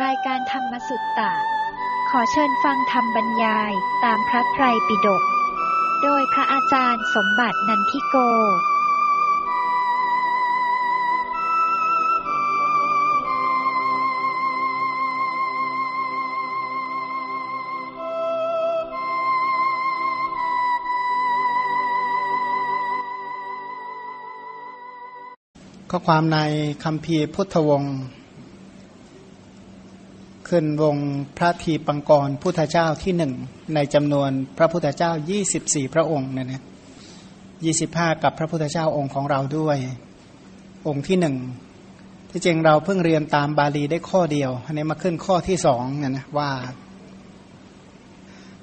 รายการธรรมสุตตะ ขอเชิญฟังธรรมบรรยายตามพระไตรปิฎก โดยพระอาจารย์สมบัตินันทิโก ข้อความในคำพีพุทธวงศ์ ขึ้นวงพระทีปังกรพุทธเจ้าที่หนึ่งในจำนวนพระพุทธเจ้า 24 พระองค์เนี่ยนะ25กับพระพุทธเจ้าองค์ของเราด้วย องค์ที่หนึ่งที่จริงเราเพิ่งเรียนตามบาลีได้ข้อเดียว อันนี้มาขึ้นข้อที่สองเนี่ยนะว่า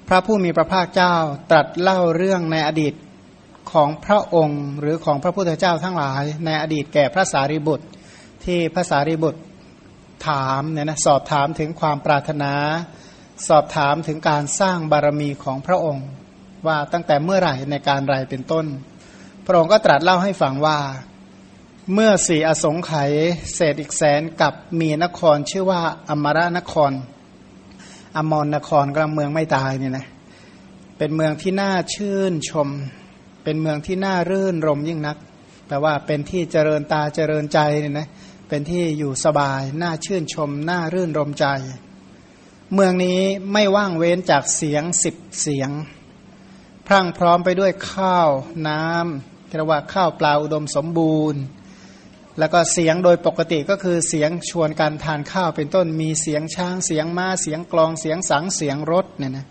พระผู้มีพระภาคเจ้าตรัสเล่าเรื่องในอดีตของพระองค์หรือของพระพุทธเจ้าทั้งหลาย ในอดีตแก่พระสารีบุตรที่พระสารีบุตร ถามเนี่ยนะสอบถามถึงความปรารถนา สอบถามถึงการสร้างบารมีของพระองค์ ว่าตั้งแต่เมื่อไหร่ในการไรเป็นต้น พระองค์ก็ตรัสเล่าให้ฟังว่า เมื่อสี่อสงไขยเศษอีกแสนกับมีนครชื่อว่าอมรนคร อมรนครกลางเมืองไม่ตายเนี่ยนะเป็นเมืองที่น่าชื่นชม เป็นเมืองที่น่ารื่นรมยิ่งนักแปลว่าเป็นที่เจริญตาเจริญใจเนี่ยนะเเป็นที่อยู่สบาย น่าชื่นชม น่ารื่นรมใจ เมืองนี้ไม่ว่างเว้นจากเสียงสิบเสียง พรั่งพร้อมไปด้วยข้าวน้ำเรียกว่าข้าวปลาอุดมสมบูรณ์ แล้วก็เสียงโดยปกติก็คือเสียงชวนการทานข้าวเป็นต้น มีเสียงช้าง เสียงม้า เสียงกลอง เสียงสัง เสียงรถเนี่ยนะ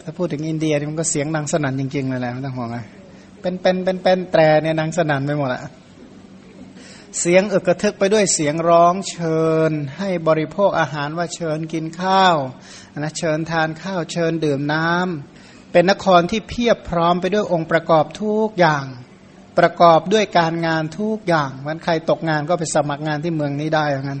ถ้าพูดถึงอินเดียมันก็เสียงดังสนั่นจริงๆเลยแหละไม่ต้องห่วงเลยเป็นเป็นเป็นเป็นแตรเนี่ยดังสนั่นไปหมดอะ เสียงอึกกระทึกไปด้วยเสียงร้องเชิญ ให้บริโภคอาหารว่าเชิญกินข้าวนะเชิญทานข้าวเชิญดื่มน้ำเป็นนครที่เพียบพร้อมไปด้วยองค์ประกอบทุกอย่าง ประกอบด้วยการงานทุกอย่างวันใครตกงานก็ไปสมัครงานที่เมืองนี้ได้อย่างนั้น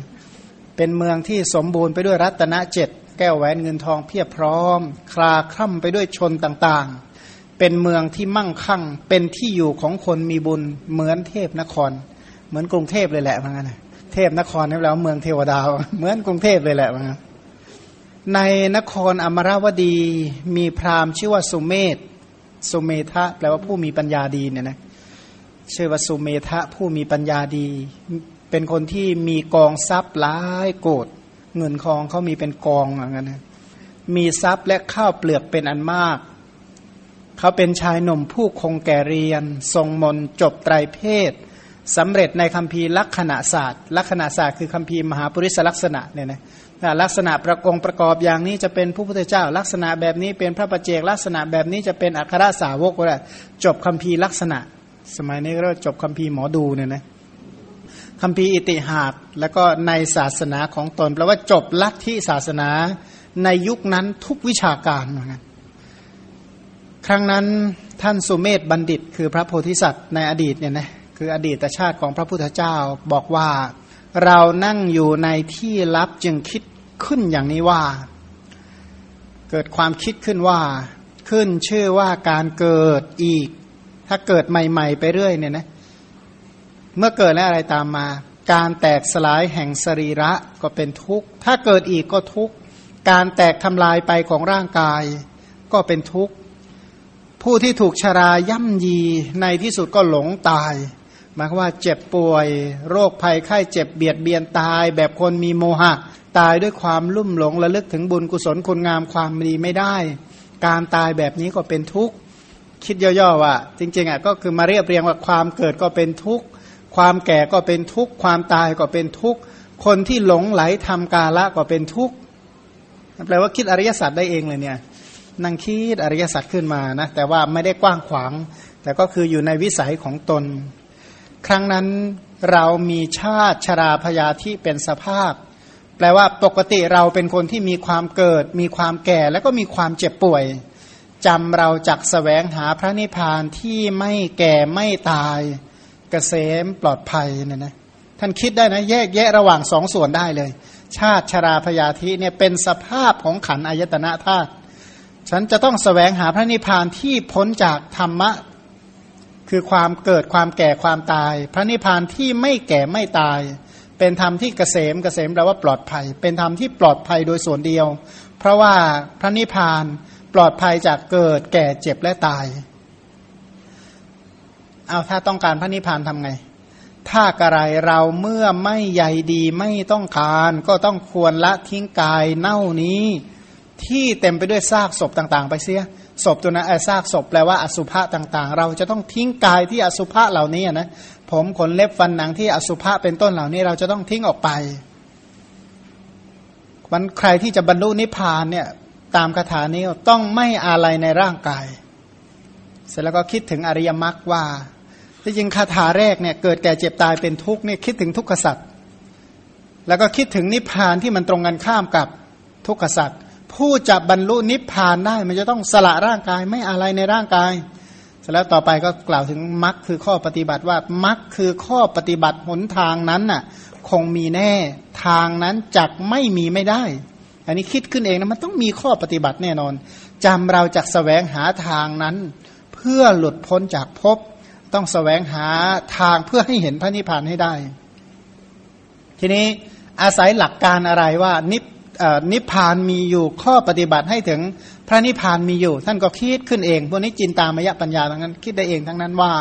เป็นเมืองที่สมบูรณ์ไปด้วยรัตนเจ็ดแก้วแหวนเงินทองเพียบพร้อม คลาคล่ำไปด้วยชนต่างๆ เป็นเมืองที่มั่งคั่ง เป็นที่อยู่ของคนมีบุญเหมือนเทพนคร เหมือนกรุงเทพเลยแหละว่างั้นเทพนครนี่แล้วเมืองเทวดาเหมือนกรุงเทพเลยแหละว่างั้นในนครอมราวดีมีพราหมณ์ชื่อว่าสุเมธสุเมธะแปลว่าผู้มีปัญญาดีเนี่ยนะชื่อว่าสุเมธะผู้มีปัญญาดี เป็นคนที่มีกองทรัพย์หลายโกดเงินทองเขามีเป็นกองอย่างนั้นนะมีทรัพย์และข้าวเปลือกเป็นอันมาก เขาเป็นชายหนุ่มผู้คงแก่เรียน ทรงมนจบไตรเพศ สำเร็จในคัมภีร์ลักษณะศาสตร์ ลักษณะศาสตร์คือคัมภีร์มหาปริศลักษณะเนี่ยนะลักษณะประกงประกอบอย่างนี้จะเป็นผู้พุทธเจ้า ลักษณะแบบนี้เป็นพระประเจกลักษณะแบบนี้จะเป็นอัครสาวกก็ได้จบคัมภีร์ลักษณะ สมัยนี้ก็จบคัมภีร์หมอดูเนี่ยนะคัมภีร์อิติหาดแล้วก็ในศาสนาของตนแปลว่าจบลัทธิศาสนาในยุคนั้นทุกวิชาการเหมือนกันครั้งนั้นท่านสุเมธบัณฑิต คือพระโพธิสัตว์ในอดีตเนี่ยนะ คืออดีตชาติของพระพุทธเจ้าบอกว่า เรานั่งอยู่ในที่ลับจึงคิดขึ้นอย่างนี้ว่า เกิดความคิดขึ้นว่า ขึ้นชื่อว่าการเกิดอีก ถ้าเกิดใหม่ ๆ ไปเรื่อยเนี่ยนะเมื่อเกิดแล้วอะไรตามมา การแตกสลายแห่งสรีระก็เป็นทุกข์ ถ้าเกิดอีกก็ทุกข์ การแตกทำลายไปของร่างกายก็เป็นทุกข์ผู้ที่ถูกชราย่ำยีในที่สุดก็หลงตาย มายความว่าเจ็บป่วย โรคภัยไข้เจ็บเบียดเบียนตาย แบบคนมีโมหะ ตายด้วยความลุ่มหลงระลึกถึงบุญกุศลคุณงามความดีไม่ได้ การตายแบบนี้ก็เป็นทุกข์คิดย่อๆว่า จริงๆอะก็คือมาเรียบเรียงว่าความเกิดก็เป็นทุกข์ความแก่ก็เป็นทุกข์ความตายก็เป็นทุกข์คนที่หลงไหลทำกาละก็เป็นทุกข์แปลว่าคิดอริยสัจได้เองเลยเนี่ยนั่งคิดอริยสัจขึ้นมานะแต่ว่าไม่ได้กว้างขวาง แต่ก็คืออยู่ในวิสัยของตน ครั้งนั้นเรามีชาติชราพยาธิเป็นสภาพ แปลว่าปกติเราเป็นคนที่มีความเกิด มีความแก่แล้วก็มีความเจ็บป่วยจำเราจักสแสวงหาพระนิพพานที่ไม่แก่ไม่ตายกเกษมปลอดภัยเนี่ยนะท่านคิดได้นะแยกแยะระหว่างสองส่วนได้เลย ชาติชราพยาธิเนี่ยเป็นสภาพของขันอายตนะธาตุฉันจะต้องสแสวงหาพระนิพพานที่พ้นจากธรรมะ คือความเกิดความแก่ความตาย พระนิพพานที่ไม่แก่ไม่ตาย เป็นธรรมที่เกษมเกษมแปลว่าปลอดภัย เป็นธรรมที่ปลอดภัยโดยส่วนเดียว เพราะว่าพระนิพพานปลอดภัยจากเกิดแก่เจ็บและตายเอาถ้าต้องการพระนิพพานทำไง ถ้ากระไรเราเมื่อไม่ใยดีไม่ต้องการ ก็ต้องควรละทิ้งกายเน่านี้ ที่เต็มไปด้วยซากศพต่าง ๆ ไปเสีย ศพตัวนั้นซากศพแปลว่าอสุภะต่างๆ เราจะต้องทิ้งกายที่อสุภะเหล่านี้นะผมขนเล็บฟันหนังที่อสุภะเป็นต้นเหล่านี้เราจะต้องทิ้งออกไปมันใครที่จะบรรลุนิพพานเนี่ยตามคาถานี้ต้องไม่อะไรในร่างกาย เสร็จแล้วก็คิดถึงอริยมรรคว่าที่จริงคาถาแรกเนี่ยเกิดแก่เจ็บตายเป็นทุกข์เนี่ยคิดถึงทุกขสัตว์แล้วก็คิดถึงนิพพานที่มันตรงกันข้ามกับทุกขสัตว์ ผู้จะบรรลุนิพพานได้มันจะต้องสละร่างกายไม่อะไรในร่างกายเสร็จแล้วต่อไปก็กล่าวถึงมรรคคือข้อปฏิบัติว่ามรรคคือข้อปฏิบัติหนทางนั้นน่ะ คงมีแน่ทางนั้นจักไม่มีไม่ได้ อันนี้คิดขึ้นเองนะมันต้องมีข้อปฏิบัติแน่นอนจำเราจักสแสวงหาทางนั้น เพื่อหลุดพ้นจากภพต้องสแสวงหาทางเพื่อให้เห็นพระนิพพานให้ได้ ทีนี้อาศัยหลักการอะไรว่านิพ นิพพานมีอยู่ข้อปฏิบัติให้ถึงพระนิพพานมีอยู่ ท่านก็คิดขึ้นเองพวกนี้จินตามยะปัญญาทั้งนั้น คิดได้เองทั้งนั้นว่า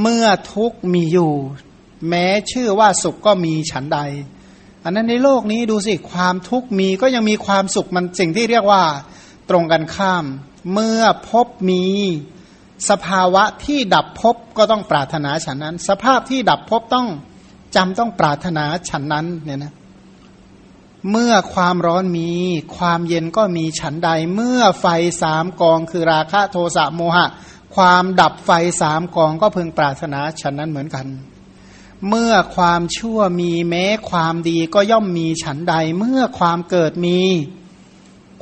เมื่อทุกมีอยู่ แม้ชื่อว่าสุขก็มีฉันใด อันนั้นในโลกนี้ดูสิความทุกมีก็ยังมีความสุขมันสิ่งที่เรียกว่า ตรงกันข้าม เมื่อพบมีสภาวะที่ดับพบก็ต้องปรารถนาฉันนั้น สภาพที่ดับพบต้องจำต้องปรารถนาฉันนั้นเนี่ยนะ เมื่อความร้อนมี ความเย็นก็มีฉันใด เมื่อไฟสามกองคือราคะโทสะโมหะ ความดับไฟสามกองก็พึงปรารถนาฉันนั้นเหมือนกัน เมื่อความชั่วมีแม้ความดีก็ย่อมมีฉันใด เมื่อความเกิดมี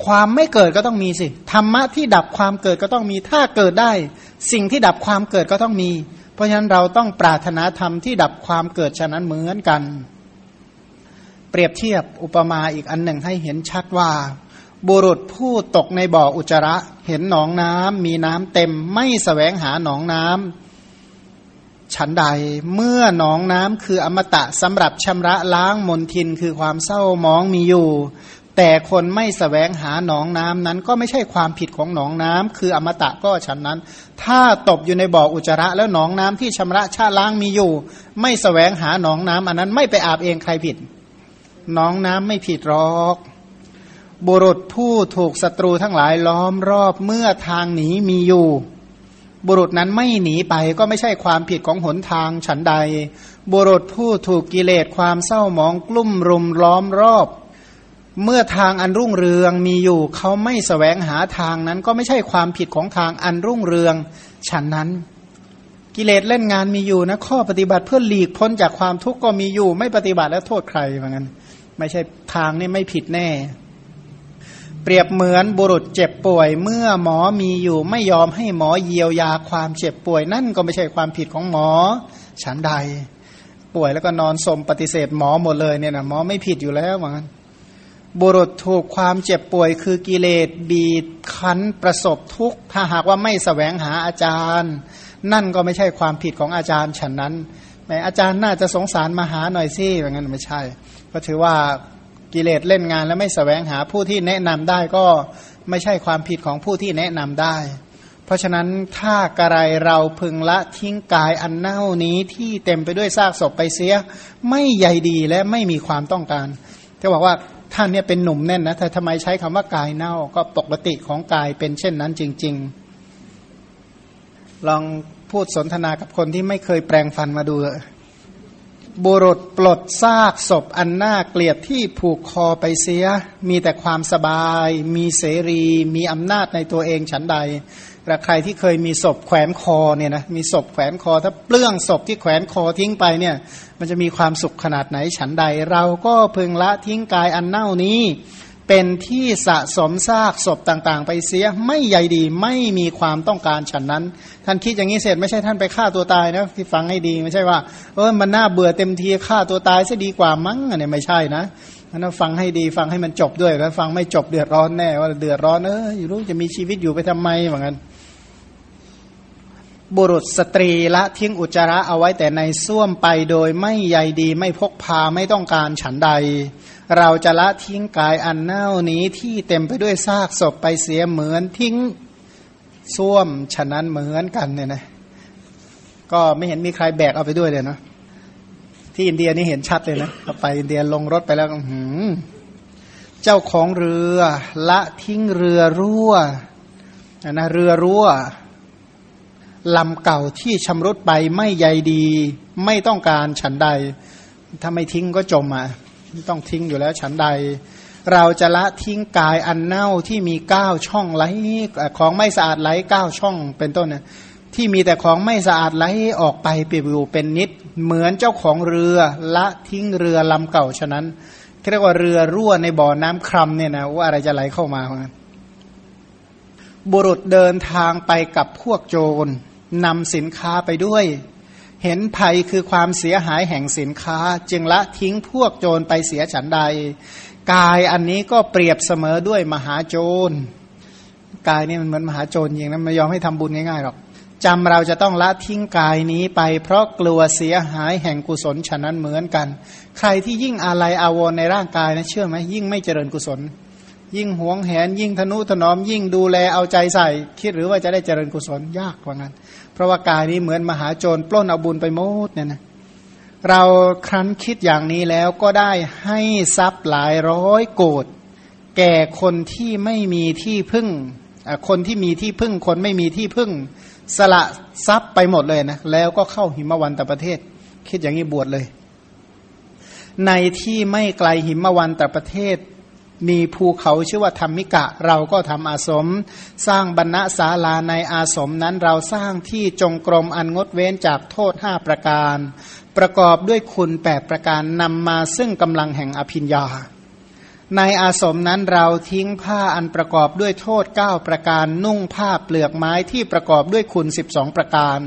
ความไม่เกิดก็ต้องมีสิธรรมะที่ดับความเกิดก็ต้องมีถ้าเกิดได้ สิ่งที่ดับความเกิดก็ต้องมี เพราะฉะนั้นเราต้องปรารถนาธรรมที่ดับความเกิดฉะนั้นเหมือนกัน รียบเทียบอุปมาอีกอันหนึ่งให้เห็นชัดว่า บุรุษผู้ตกในบ่ออุจจาระเห็นหนองน้ำมีน้ำเต็มไม่สแสวงหาหนองน้ำฉันใดเมื่อหนองน้ำคืออมตะสำหรับชำระล้างมนทินคือความเศร้ามองมีอยู่ แต่คนไม่สแสวงหาหนองน้ำนั้นก็ไม่ใช่ความผิดของหนองน้ำคืออมตะก็ฉันนั้น ถ้าตกอยู่ในบ่ออุจจาระแล้วหนองน้ำที่ชำระชาล้างมีอยู่ ไม่สแสวงหาหนองน้ำอันนั้นไม่ไปอาบเองใครผิด น้องน้ำไม่ผิดหรอก บุรุษผู้ถูกศัตรูทั้งหลายล้อมรอบเมื่อทางหนีมีอยู่ บุรุษนั้นไม่หนีไปก็ไม่ใช่ความผิดของหนทางฉันใด บุรุษผู้ถูกกิเลสความเศร้าหมองกลุ่มรุมล้อมรอบ เมื่อทางอันรุ่งเรืองมีอยู่ เขาไม่สแสวงหาทางนั้นก็ไม่ใช่ความผิดของทางอันรุ่งเรืองฉันนั้นกิเลสเล่นงานมีอยู่นะข้อปฏิบัติเพื่อหลีกพ้นจากความทุกข์ก็มีอยู่ ไม่ปฏิบัติแล้วโทษใครเหมือนกัน ไม่ใช่ทางนี่ไม่ผิดแน่ เปรียบเหมือนบุรุษเจ็บป่วย เมื่อหมอมีอยู่ไม่ยอมให้หมอเยียวยาความเจ็บป่วย นั่นก็ไม่ใช่ความผิดของหมอ ฉันใด ป่วยแล้วก็นอนสมปฏิเสธหมอหมดเลยเนี่ยนะหมอไม่ผิดอยู่แล้วเหมือนกันบุรุษถูกความเจ็บป่วยคือกิเลสบีดคั้นประสบทุกข์ ถ้าหากว่าไม่สแสวงหาอาจารย์ นั่นก็ไม่ใช่ความผิดของอาจารย์ฉันนั้นแมอาจารย์น่าจะสงสารมาหาหน่อยสิอย่างนั้นไม่ใช่ ก็ถือว่ากิเลสเล่นงานแล้วไม่สแสวงหาผู้ที่แนะนำได้ก็ไม่ใช่ความผิดของผู้ที่แนะนำได้ เพราะฉะนั้นถ้ากระไรเราพึงละทิ้งกายอันเน่านี้ที่เต็มไปด้วยซากศพไปเสีย ไม่ใยดีและไม่มีความต้องการจะบอกว่าท่านเนี่ยเป็นหนุ่มแน่นนะแต่ทำไมใช้คำว่ากายเน่าก็ปกติของกายเป็นเช่นนั้นจริง ๆ ลองพูดสนทนากับคนที่ไม่เคยแปลงฟันมาดูเบุรุษปลดซากศพอันน่าเกลียดที่ผูกคอไปเสีย มีแต่ความสบาย มีเสรี มีอำนาจในตัวเองฉันใดและใครที่เคยมีศพแขวนคอเนี่ยนะมีศพแขวนคอ ถ้าเปลื้องศพที่แขวนคอทิ้งไปเนี่ย มันจะมีความสุขขนาดไหนฉันใด เราก็พึงละทิ้งกายอันเน่านี้ เป็นที่สะสมซากศพต่างๆ ไปเสียไม่ใยดีไม่มีความต้องการฉันนั้น ท่านคิดอย่างนี้เสร็จไม่ใช่ท่านไปฆ่าตัวตายนะที่ฟังให้ดีไม่ใช่ว่าเออมันน่าเบื่อเต็มทีฆ่าตัวตายซะดีกว่ามั้งอันนี้ไม่ใช่นะนั้นฟังให้ดีฟังให้มันจบด้วยแล้วฟังไม่จบเดือดร้อนแน่ว่าเดือดร้อนเอออยู่รู้จะมีชีวิตอยู่ไปทำไมเหมือนกัน บุรุษสตรีละทิ้งอุจจาระเอาไว้แต่ในส้วมไปโดยไม่ใยดีไม่พกพาไม่ต้องการฉันใด เราจะละทิ้งกายอันเน่านี้ที่เต็มไปด้วยซากศพไปเสียเหมือนทิ้งส้วมฉะนั้นเหมือนกันเนี่ยนะก็ไม่เห็นมีใครแบกเอาไปด้วยเลยนะที่อินเดียนี่เห็นชัดเลยนะไปอินเดียลงรถไปแล้วหืมเจ้าของเรือละทิ้งเรือรั่วนะเรือรั่ว ลำเก่าที่ชำรุดไปไม่ใยดี ไม่ต้องการฉันใด ถ้าไม่ทิ้งก็จมอะต้องทิ้งอยู่แล้วฉันใด เราจะละทิ้งกายอันเน่าที่มีเก้าช่องไหลของไม่สะอาดไหลเก้าช่องเป็นต้นนะที่มีแต่ของไม่สะอาดไหลออกไปเปียอยู่เป็นนิด เหมือนเจ้าของเรือละทิ้งเรือลำเก่าฉะนั้นเรียกว่าเรือรั่วในบ่อน้ำครำเนี่ยนะว่าอะไรจะไหลเข้ามา บุรุษเดินทางไปกับพวกโจร นำสินค้าไปด้วย เห็นภัยคือความเสียหายแห่งสินค้า จึงละทิ้งพวกโจรไปเสียฉันใด กายอันนี้ก็เปรียบเสมอด้วยมหาโจรกายนี่มันเหมือนมหาโจรจริงนะไม่ยอมให้ทำบุญง่ายๆหรอกจำเราจะต้องละทิ้งกายนี้ไป เพราะกลัวเสียหายแห่งกุศลฉะนั้นเหมือนกัน ใครที่ยิ่งอะไรอาวรในร่างกายนะเชื่อไหมยิ่งไม่เจริญกุศล ยิ่งหวงแหน ยิ่งทนุถนอม ยิ่งดูแลเอาใจใส่ คิดหรือว่าจะได้เจริญกุศลยากกว่านั้น เพราะว่ากายนี้เหมือนมหาโจรปล้นเอาบุญไปหมดเนี่ยนะเราครั้นคิดอย่างนี้แล้วก็ได้ให้ทรัพย์หลายร้อยโกดแก่คนที่ไม่มีที่พึ่ง คนที่มีที่พึ่งคนไม่มีที่พึ่ง สละทรัพย์ไปหมดเลยนะแล้วก็เข้าหิมวันตประเทศ คิดอย่างนี้บวชเลย ในที่ไม่ไกลหิมวันตประเทศ มีภูเขาชื่อว่าธรรมิกะ เราก็ทำอาสม สร้างบรรณศาลาในอาสมนั้นเราสร้างที่จงกรมอันงดเว้นจากโทษห้าประการ ประกอบด้วยคุณแปดประการนำมาซึ่งกำลังแห่งอภิญญา ในอาสมนั้นเราทิ้งผ้าอันประกอบด้วยโทษเก้าประการนุ่งผ้าเปลือกไม้ที่ประกอบด้วยคุณสิบสองประการ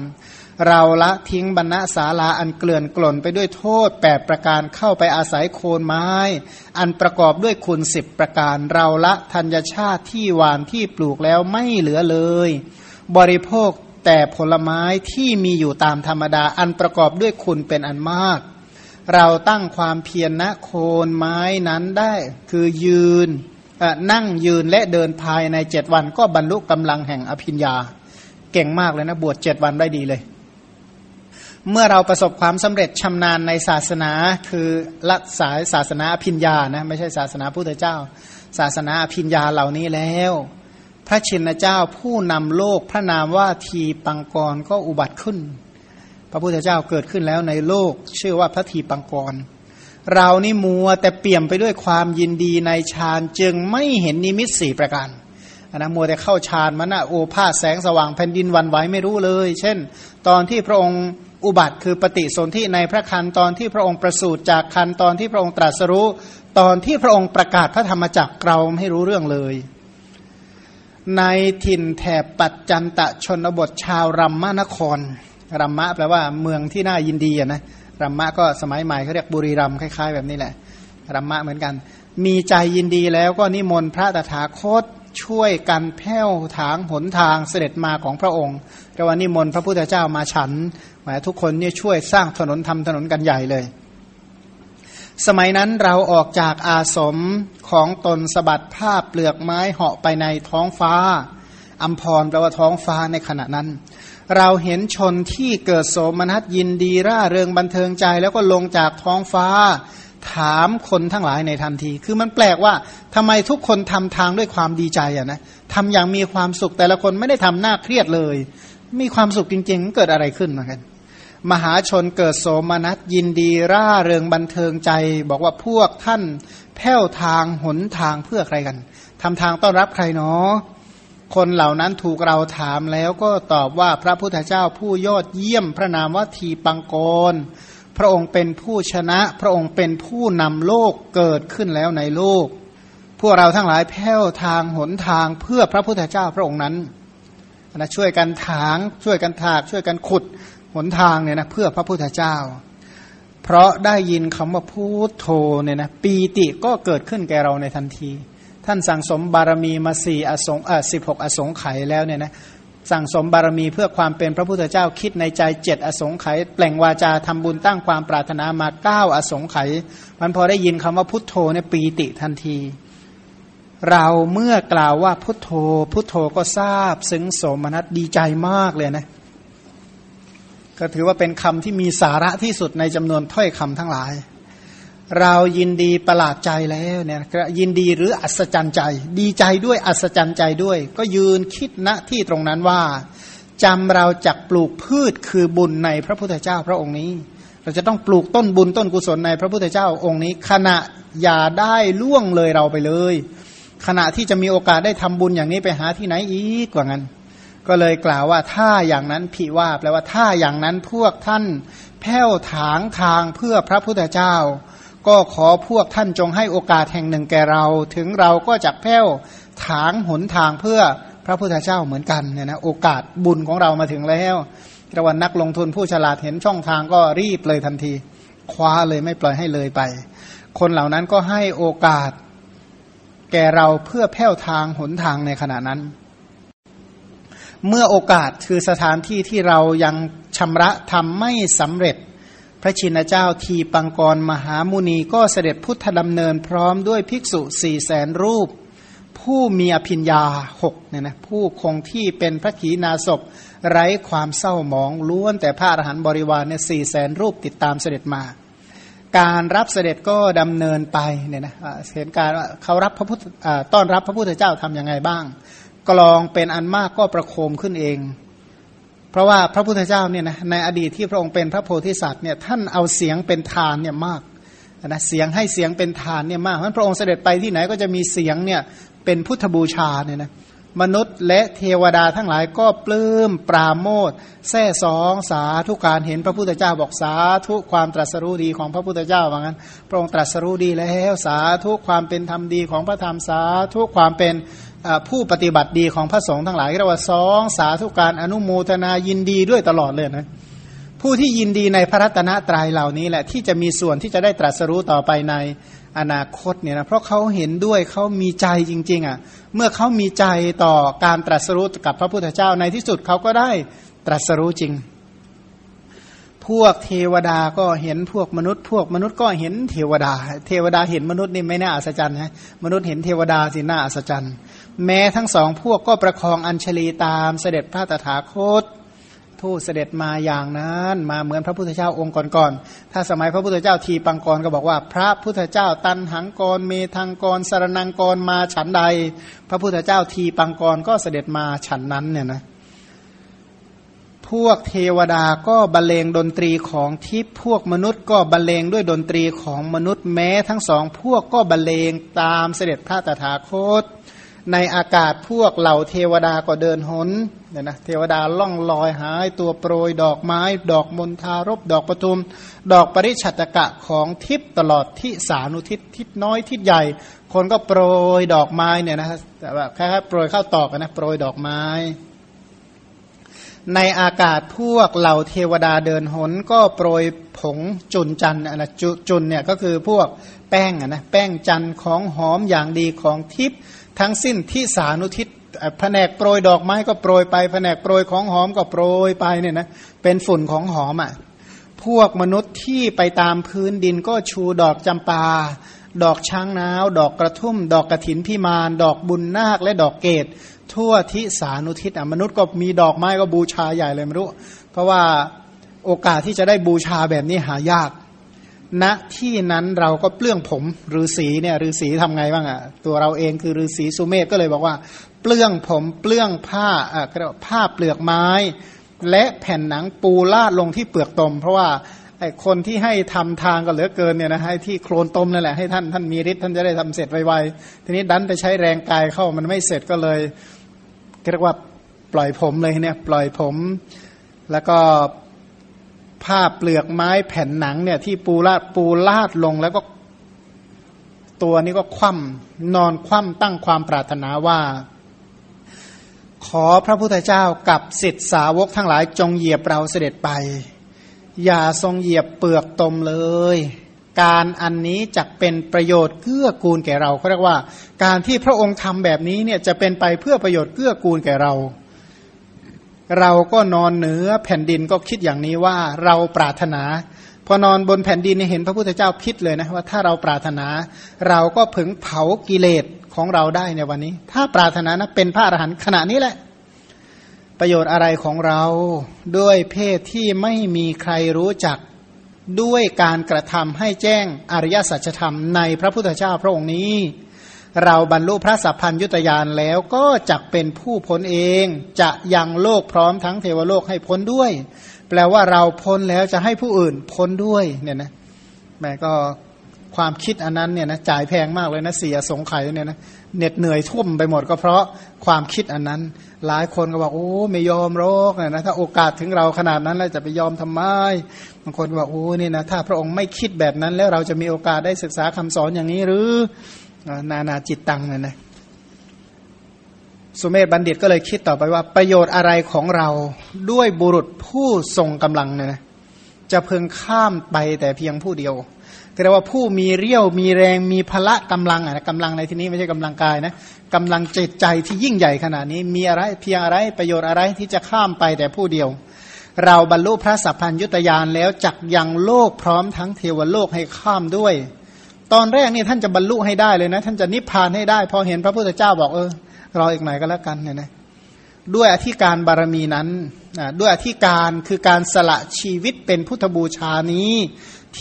เราละทิ้งบรรณศาลาอันเกลื่อนกล่นไปด้วยโทษแปดประการเข้าไปอาศัยโคนไม้ อันประกอบด้วยคุณสิบประการ เราละธัญชาติที่หวานที่ปลูกแล้วไม่เหลือเลย บริโภคแต่ผลไม้ที่มีอยู่ตามธรรมดาอันประกอบด้วยคุณเป็นอันมาก เราตั้งความเพียรณโคนไม้นั้นได้คือยืนนั่งยืนและเดินภายในเจ็ดวันก็บรรลุกำลังแห่งอภิญญา เก่งมากเลยนะ บวชเจ็ดวันได้ดีเลย เมื่อเราประสบความสำเร็จชำนาญในศาสนาคือละสายศาสนาอภิญญานะไม่ใช่ศาสนาพุทธเจ้า ศาสนาอภิญญาเหล่านี้แล้ว พระชินเจ้าผู้นำโลกพระนามว่าทีปังกรก็อุบัติขึ้น พระพุทธเจ้าเกิดขึ้นแล้วในโลก ชื่อว่าพระทีปังกร เรานี่มัวแต่เปี่ยมไปด้วยความยินดีในฌานจึงไม่เห็นนิมิตสี่ประการนะมัวแต่เข้าฌานมันนะโอภาสแสงสว่างแผ่นดินวันไหวไม่รู้เลย เช่น ตอนที่พระองค์ อุบัติคือปฏิสนธิในพระคันตอนที่พระองค์ประสูติจากคันตอนที่พระองค์ตรัสรู้ ตอนที่พระองค์ประกาศพระธรรมจักรเราไม่รู้เรื่องเลย ในถิ่นแถบปัจจันตะชนบทชาวรัมมานคร รัมมะแปลว่าเมืองที่น่ายินดีนะรัมมะก็สมัยใหม่เขาเรียกบุรีรัมคล้าย ๆ แบบนี้แหละรัมมะเหมือนกัน มีใจยินดีแล้วก็นิมนต์พระตถาคต ช่วยกันแผ้วถางหนทางเสด็จมาของพระองค์รียกว่านิมนต์พระพุทธเจ้ามาฉันหมายทุกคนเนี่ยช่วยสร้างถนนทำถนนกันใหญ่เลย สมัยนั้นเราออกจากอาสมของตนสะบัดผ้าเปลือกไม้เหาะไปในท้องฟ้าอัมพรแปลว่าท้องฟ้าในขณะนั้น เราเห็นชนที่เกิดโสมนัสยินดีร่าเริงบันเทิงใจแล้วก็ลงจากท้องฟ้า ถามคนทั้งหลายในทันที คือมันแปลกว่าทำไมทุกคนทำทางด้วยความดีใจอะนะทำอย่างมีความสุขแต่ละคนไม่ได้ทำหน้าเครียดเลย มีความสุขจริงๆเกิดอะไรขึ้นมากันมหาชนเกิดโสมนัสยินดีร่าเริงบันเทิงใจ บอกว่าพวกท่านแผ้วทางหนทางเพื่อใครกันทำทางต้อนรับใครเนาะคนเหล่านั้นถูกเราถามแล้วก็ตอบว่าพระพุทธเจ้าผู้ยอดเยี่ยมพระนามว่าทีปังกร พระองค์เป็นผู้ชนะ พระองค์เป็นผู้นำโลกเกิดขึ้นแล้วในโลก พวกเราทั้งหลายแผ้วทางหนทางเพื่อพระพุทธเจ้าพระองค์นั้นนะช่วยกันถางช่วยกันถากช่วยกันขุดหนทางเนี่ยนะเพื่อพระพุทธเจ้า เพราะได้ยินคำว่าพุทโธเนี่ยนะปีติก็เกิดขึ้นแก่เราในทันที ท่านสั่งสมบารมีมาสี่อสงเออสิบหกอสงไขยแล้วเนี่ยนะ สั่งสมบารมีเพื่อความเป็นพระพุทธเจ้าคิดในใจเจ็ดอสงไขยแปลงวาจาทำบุญตั้งความปรารถนามาเก้าอสงไขยมันพอได้ยินคำว่าพุทโธเนี่ยปีติทันที เราเมื่อกล่าวว่าพุทโธ พุทโธก็ทราบซึ้งโสมนัสดีใจมากเลยนะ ก็ถือว่าเป็นคำที่มีสาระที่สุดในจำนวนถ้อยคำทั้งหลาย เรายินดีประหลาดใจแล้วเนี่ยยินดีหรืออัศจรรย์ใจ ดีใจด้วยอัศจรรย์ใจด้วย ก็ยืนคิดณที่ตรงนั้นว่าจำเราจักปลูกพืชคือบุญในพระพุทธเจ้าพระองค์นี้ เราจะต้องปลูกต้นบุญต้นกุศลในพระพุทธเจ้าองค์นี้ ขณะอย่าได้ล่วงเลยเราไปเลย ขณะที่จะมีโอกาสได้ทำบุญอย่างนี้ไปหาที่ไหนอีกกว่างั้น ก็เลยกล่าวว่าถ้าอย่างนั้นผิว่าแปลว่าถ้าอย่างนั้นพวกท่านแผ้วถางทางเพื่อพระพุทธเจ้า ก็ขอพวกท่านจงให้โอกาสแห่งหนึ่งแก่เรา ถึงเราก็จะแผ้วถางหนทางเพื่อพระพุทธเจ้าเหมือนกันเนี่ยนะโอกาสบุญของเรามาถึงแล้วระวันนักลงทุนผู้ฉลาดเห็นช่องทางก็รีบเลยทันที คว้าเลยไม่ปล่อยให้เลยไป คนเหล่านั้นก็ให้โอกาสแก่เราเพื่อแผ้วทางหนทางในขณะนั้น เมื่อโอกาสคือสถานที่ที่เรายังชำระทำไม่สำเร็จ พระชินเจ้าทีปังกรมหามุนีก็เสด็จพุทธดำเนินพร้อมด้วยภิกษุสี่แสนรูป ผู้มีอภิญญาหกเนี่ยนะผู้คงที่เป็นพระขีณาสพไร้ความเศร้าหมองล้วนแต่พระอรหันต์บริวารเนี่ยสี่แสนรูปติดตามเสด็จมา การรับเสด็จก็ดำเนินไปเนี่ยนะเห็นการเขารับพระพุทธต้อนรับพระพุทธเจ้าทํำยังไงบ้าง กลองเป็นอันมากก็ประโคมขึ้นเอง เพราะว่าพระพุทธเจ้าเนี่ยนะในอดีตที่พระองค์เป็นพระโพธิสัตว์เนี่ยท่านเอาเสียงเป็นทานเนี่ยมากนะเสียงให้เสียงเป็นทานเนี่ยมากเพราะพระองค์เสด็จไปที่ไหนก็จะมีเสียงเนี่ยเป็นพุทธบูชาเนี่ยนะมนุษย์และเทวดาทั้งหลายก็ปลื้มปราโมทแท่สองสาธุการเห็นพระพุทธเจ้าบอกสาธุความตรัสรู้ดีของพระพุทธเจ้าว่างั้น พระองค์ตรัสรู้ดีแล้วสาธุความเป็นธรรมดีของพระธรรมสาธุความเป็น ผู้ปฏิบัติดีของพระสงฆ์ทั้งหลายเรียกว่าสองสาธุการอนุโมทนายินดีด้วยตลอดเลยนะผู้ที่ยินดีในพระรัตนตรัยเหล่านี้แหละที่จะมีส่วนที่จะได้ตรัสรู้ต่อไปในอนาคตเนี่ยนะเพราะเขาเห็นด้วยเขามีใจจริง ๆ อะ เมื่อเขามีใจต่อการตรัสรู้กับพระพุทธเจ้าในที่สุดเขาก็ได้ตรัสรู้จริง พวกเทวดาก็เห็นพวกมนุษย์ พวกมนุษย์ก็เห็นเทวดา เทวดาเห็นมนุษย์นี่ไม่น่าอัศจรรย์นะมนุษย์เห็นเทวดาสิน่าอัศจรรย์ แม้ทั้งสองพวกก็ประคองอัญชลีตามเสด็จพระตถาคตทูตเสด็จมาอย่างนั้น มาเหมือนพระพุทธเจ้าองค์ก่อนๆ ถ้าสมัยพระพุทธเจ้าทีปังกรก็บอกว่า พระพุทธเจ้าตันหังกรเมทังกรสารนังกรมาฉันใด พระพุทธเจ้าทีปังกรก็เสด็จมาฉันนั้นเนี่ยนะพวกเทวดาก็บรรเลงดนตรีของทิพย์พวกมนุษย์ก็บรรเลงด้วยดนตรีของมนุษย์แม้ทั้งสองพวกก็บรรเลงตามเสด็จพระตถาคต ในอากาศพวกเหล่าเทวดาก็เดินหนเนี่ยนะเทวดาล่องลอยหายตัวโปรยดอกไม้ ดอกมณฑารบดอกประทุม ดอกปริชัตกะของทิพตลอดที่สานุทิศทิศน้อยทิศใหญ่ คนก็โปรยดอกไม้เนี่ยนะแต่ว่าแค่โปรยเข้าตอกนะโปรยดอกไม้ ในอากาศพวกเหล่าเทวดาเดินหนก็โปรยผงจุนจันนะจุนเนี่ยก็คือพวกแป้งนะแป้งจันของหอมอย่างดีของทิพย์ ทั้งสิ้นที่สานุทิศแผนกโปรยดอกไม้ก็โปรยไปแผนกโปรยของหอมก็โปรยไปเนี่ยนะเป็นฝุ่นของหอมอะพวกมนุษย์ที่ไปตามพื้นดินก็ชูดอกจำปา ดอกช้างนาว ดอกกระทุ่ม ดอกกระถินพิมาน ดอกบุญนาคและดอกเกต ทั่วทิสานุทิศอะมนุษย์ก็มีดอกไม้ก็บูชาใหญ่เลยไม่รู้ เพราะว่าโอกาสที่จะได้บูชาแบบนี้หายาก ณที่นั้นเราก็เปลื้องผมฤาษีเนี่ยฤาษีทำไงบ้างอะ่ะตัวเราเองคือฤาษีสุเมธก็เลยบอกว่า เปลื้องผมเปลื้องผ้าอะผ้าเปลือกไม้ และแผ่นหนังปูลาดลงที่เปลือกตม เพราะว่าไอ้คนที่ให้ทำทางก็เหลือเกินเนี่ยนะให้ที่โคลนตมนั่นแหละให้ท่านท่านมีฤทธิ์ท่านจะได้ทำเสร็จไวๆทีนี้ดันไปใช้แรงกายเข้ามันไม่เสร็จก็เลยเรียกว่าปล่อยผมเลยเนี่ยปล่อยผม แล้วก็ ผ้าเปลือกไม้แผ่นหนังเนี่ยที่ปูลาดปูลาดลงแล้วก็ตัวนี้ก็คว่ำนอนคว่ำตั้งความปรารถนาว่า ขอพระพุทธเจ้ากับสิทธิสาวกทั้งหลายจงเหยียบเราเสด็จไป อย่าทรงเหยียบเปลือกตมเลย การอันนี้จะเป็นประโยชน์เกื้อกูลแก่เราเขาเรียกว่า การที่พระองค์ทำแบบนี้เนี่ยจะเป็นไปเพื่อประโยชน์เกื้อกูลแก่เรา เราก็นอนเหนือแผ่นดินก็คิดอย่างนี้ว่าเราปรารถนา พอนอนบนแผ่นดินเห็นพระพุทธเจ้าคิดเลยนะว่าถ้าเราปรารถนา เราก็ผึงเผากิเลสของเราได้ในวันนี้ ถ้าปรารถนานะเป็นพระอรหันต์ขณะนี้แหละ ประโยชน์อะไรของเราด้วยเพศที่ไม่มีใครรู้จักด้วยการกระทำให้แจ้งอริยสัจธรรมในพระพุทธเจ้าพระองค์นี้ เราบรรลุพระสัพพัญยุตยานแล้วก็จะเป็นผู้พ้นเอง จะยังโลกพร้อมทั้งเทวโลกให้พ้นด้วย แปลว่าเราพ้นแล้วจะให้ผู้อื่นพ้นด้วยเนี่ยนะแม่ก็ความคิดอันนั้นเนี่ยนะจ่ายแพงมากเลยนะเสียสงไข่เนี่ยนะเหน็ดเหนื่อยทุ่มไปหมดก็เพราะความคิดอันนั้น หลายคนก็บอกโอ้ไม่ยอมรอกนะ ถ้าโอกาสถึงเราขนาดนั้นแล้วจะไปยอมทำไมบางคนบอกโอ้นี่นะถ้าพระองค์ไม่คิดแบบนั้นแล้วเราจะมีโอกาสได้ศึกษาคำสอนอย่างนี้หรือ นานาจิตตังเนี่ยนะสุเมธบัณฑิตก็เลยคิดต่อไปว่าประโยชน์อะไรของเราด้วยบุรุษผู้ทรงกำลังเนี่ยนะจะเพึงข้ามไปแต่เพียงผู้เดียวเรียกว่าผู้มีเรี่ยวมีแรงมีพละกำลังอะกำลังในที่นี้ไม่ใช่กำลังกายนะกำลังจิตใจที่ยิ่งใหญ่ขนาดนี้มีอะไรเพียงอะไรประโยชน์อะไรที่จะข้ามไปแต่ผู้เดียว เราบรรลุพระสัพพัญยุตยานแล้วจักยังโลกพร้อมทั้งเทวโลกให้ข้ามด้วย ตอนแรกนี่ท่านจะบรรลุให้ได้เลยนะ ท่านจะนิพพานให้ได้ พอเห็นพระพุทธเจ้าบอกเออรออีกหน่อยก็แล้วกันเนี่ยนะด้วยอธิการบารมีนั้นด้วยอธิการคือการสละชีวิตเป็นพุทธบูชานี้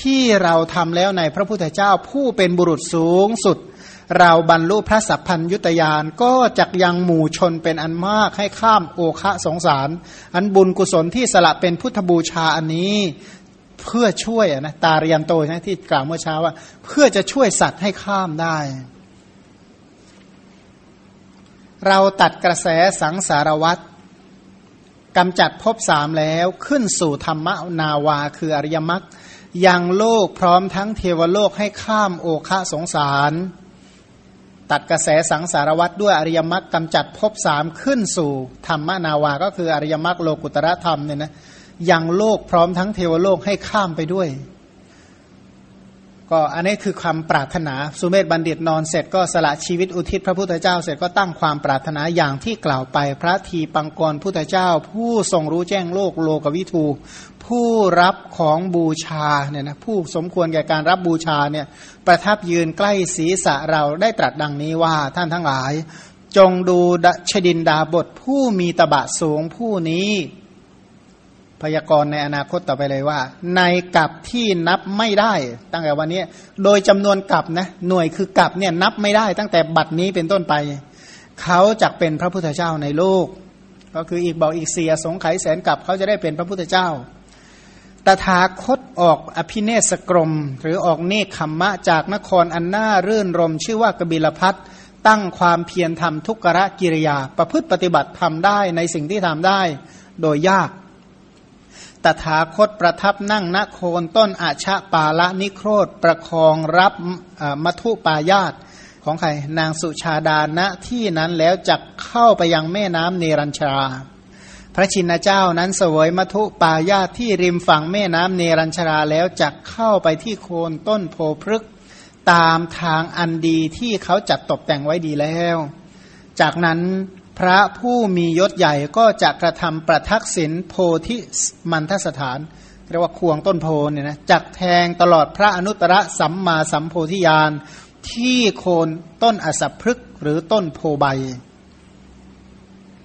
ที่เราทำแล้วในพระพุทธเจ้าผู้เป็นบุรุษสูงสุด เราบรรลุพระสัพพัญยุตยานก็จักยังหมู่ชนเป็นอันมากให้ข้ามโอคะสงสาร อันบุญกุศลที่สละเป็นพุทธบูชาอันนี้ เพื่อช่วยนะตาเรียนโตนะที่กล่าวเมื่อเช้าว่า เพื่อจะช่วยสัตว์ให้ข้ามได้ เราตัดกระแสสังสารวัตรกำจัดภพสามแล้วขึ้นสู่ธรรมนาวาคืออริยมรรคยังโลกพร้อมทั้งเทวโลกให้ข้ามโอคะสงสาร ตัดกระแสสังสารวัตด้วยอริยมรรคกำจัดภพสามขึ้นสู่ธรรมนาวาก็คืออริยมรรคโลกุตระธรรมเนี่ยนะ ยังโลกพร้อมทั้งเทวโลกให้ข้ามไปด้วย ก็อันนี้คือความปรารถนา สุเมธบัณฑิตนอนเสร็จก็สละชีวิตอุทิศพระพุทธเจ้าเสร็จก็ตั้งความปรารถนาอย่างที่กล่าวไปพระทีปังกรพุทธเจ้า ผู้ทรงรู้แจ้งโลกโลกวิทูผู้รับของบูชาเนี่ยนะผู้สมควรแก่การรับบูชาเนี่ยประทับยืนใกล้ศีรษะเราได้ตรัสดังนี้ว่าท่านทั้งหลาย จงดูชดินดาบทผู้มีตบะสูงผู้นี้ พยากรณ์ในอนาคตต่อไปเลยว่า ในกับที่นับไม่ได้ ตั้งแต่วันนี้ โดยจำนวนกับนะหน่วยคือกับเนี่ยนับไม่ได้ ตั้งแต่บัดนี้เป็นต้นไป เขาจะเป็นพระพุทธเจ้าในโลก ก็คืออีกบอกอีกเสียสงไขแสนกับเขาจะได้เป็นพระพุทธเจ้า ตถาคตออกอภิเนสกรม หรือออกเนคขมมะจากนครอันน่ารื่นรม ชื่อว่ากบิลพัทตั้งความเพียรทำทุกขะกิริยา ประพฤติปฏิบัติทำได้ในสิ่งที่ทำได้ โดยยาก ตถาคตประทับนั่งณโคนต้นอาชะปาละนิโครธประคองรับมัทุปายาตของใครนางสุชาดาณที่นั้นแล้วจักเข้าไปยังแม่น้ำเนรัญชา พระชินเจ้านั้นเสวยมัทุปายาตที่ริมฝั่งแม่น้ำเนรัญชาแล้วจักเข้าไปที่โคนต้นโพพฤกตามทางอันดีที่เขาจัดตกแต่งไว้ดีแล้ว จากนั้น พระผู้มียศใหญ่ก็จะกระทำประทักษิณโพธิมันทสถานเรียกว่าควงต้นโพเนี่ยนะจักแทงตลอดพระอนุตตรสัมมาสัมโพธิญาณที่โคนต้นอสัพพฤกหรือต้นโพใบ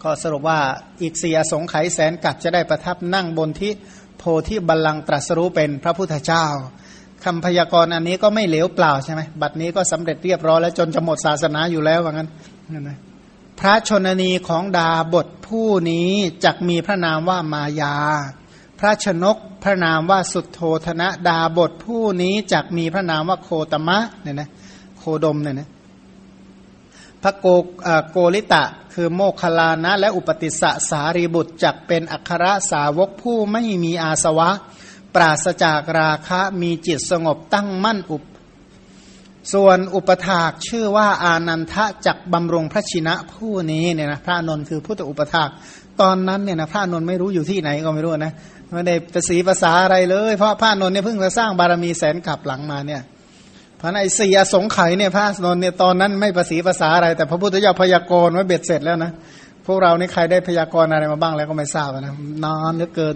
ก็สรุปว่าอีกเสียสงไขแสนกับจะได้ประทับนั่งบนที่โพธิบัลลังตรัสรู้เป็นพระพุทธเจ้าคำพยากรณ์อันนี้ก็ไม่เหลวเปล่าใช่ไหมบัดนี้ก็สำเร็จเรียบร้อยแล้วจนจะหมดศาสนาอยู่แล้วว่างั้นนั่นนะ พระชนนีของดาบทผู้นี้จักมีพระนามว่ามายา พระชนกพระนามว่าสุดโทธนะดาบทผู้นี้จักมีพระนามว่าโคตมะเนี่ยนะโคดมเนี่ยนะพระโกโกลิตะ คือโมคลานะ และอุปติสสารีบุตรจักเป็นอัครสาวกผู้ไม่มีอาสวะ ปราศจากราคะมีจิตสงบตั้งมั่นอุป ส่วนอุปถากชื่อว่าอานันทะจักบำรงพระชินะผู้นี้เนี่ยนะพระนนท์คือพุทธอุปถากตอนนั้นเนี่ยนะพระนนท์ไม่รู้อยู่ที่ไหนก็ไม่รู้นะไม่ได้ภาษีภาษาอะไรเลย เพราะพระนนท์เนี่ยเพิ่งจะสร้างบารมีแสนกลับหลังมาเนี่ยพระในสี่อสงไขยเนี่ยพระนนท์เนี่ยตอนนั้นไม่ภาษีภาษาอะไร แต่พระพุทธเจ้าพยากรณ์ไว้เบ็ดเสร็จแล้วนะพวกเรานี่ใครได้พยากรณ์อะไรมาบ้างแล้วก็ไม่ทราบนะนานเหลือเกิน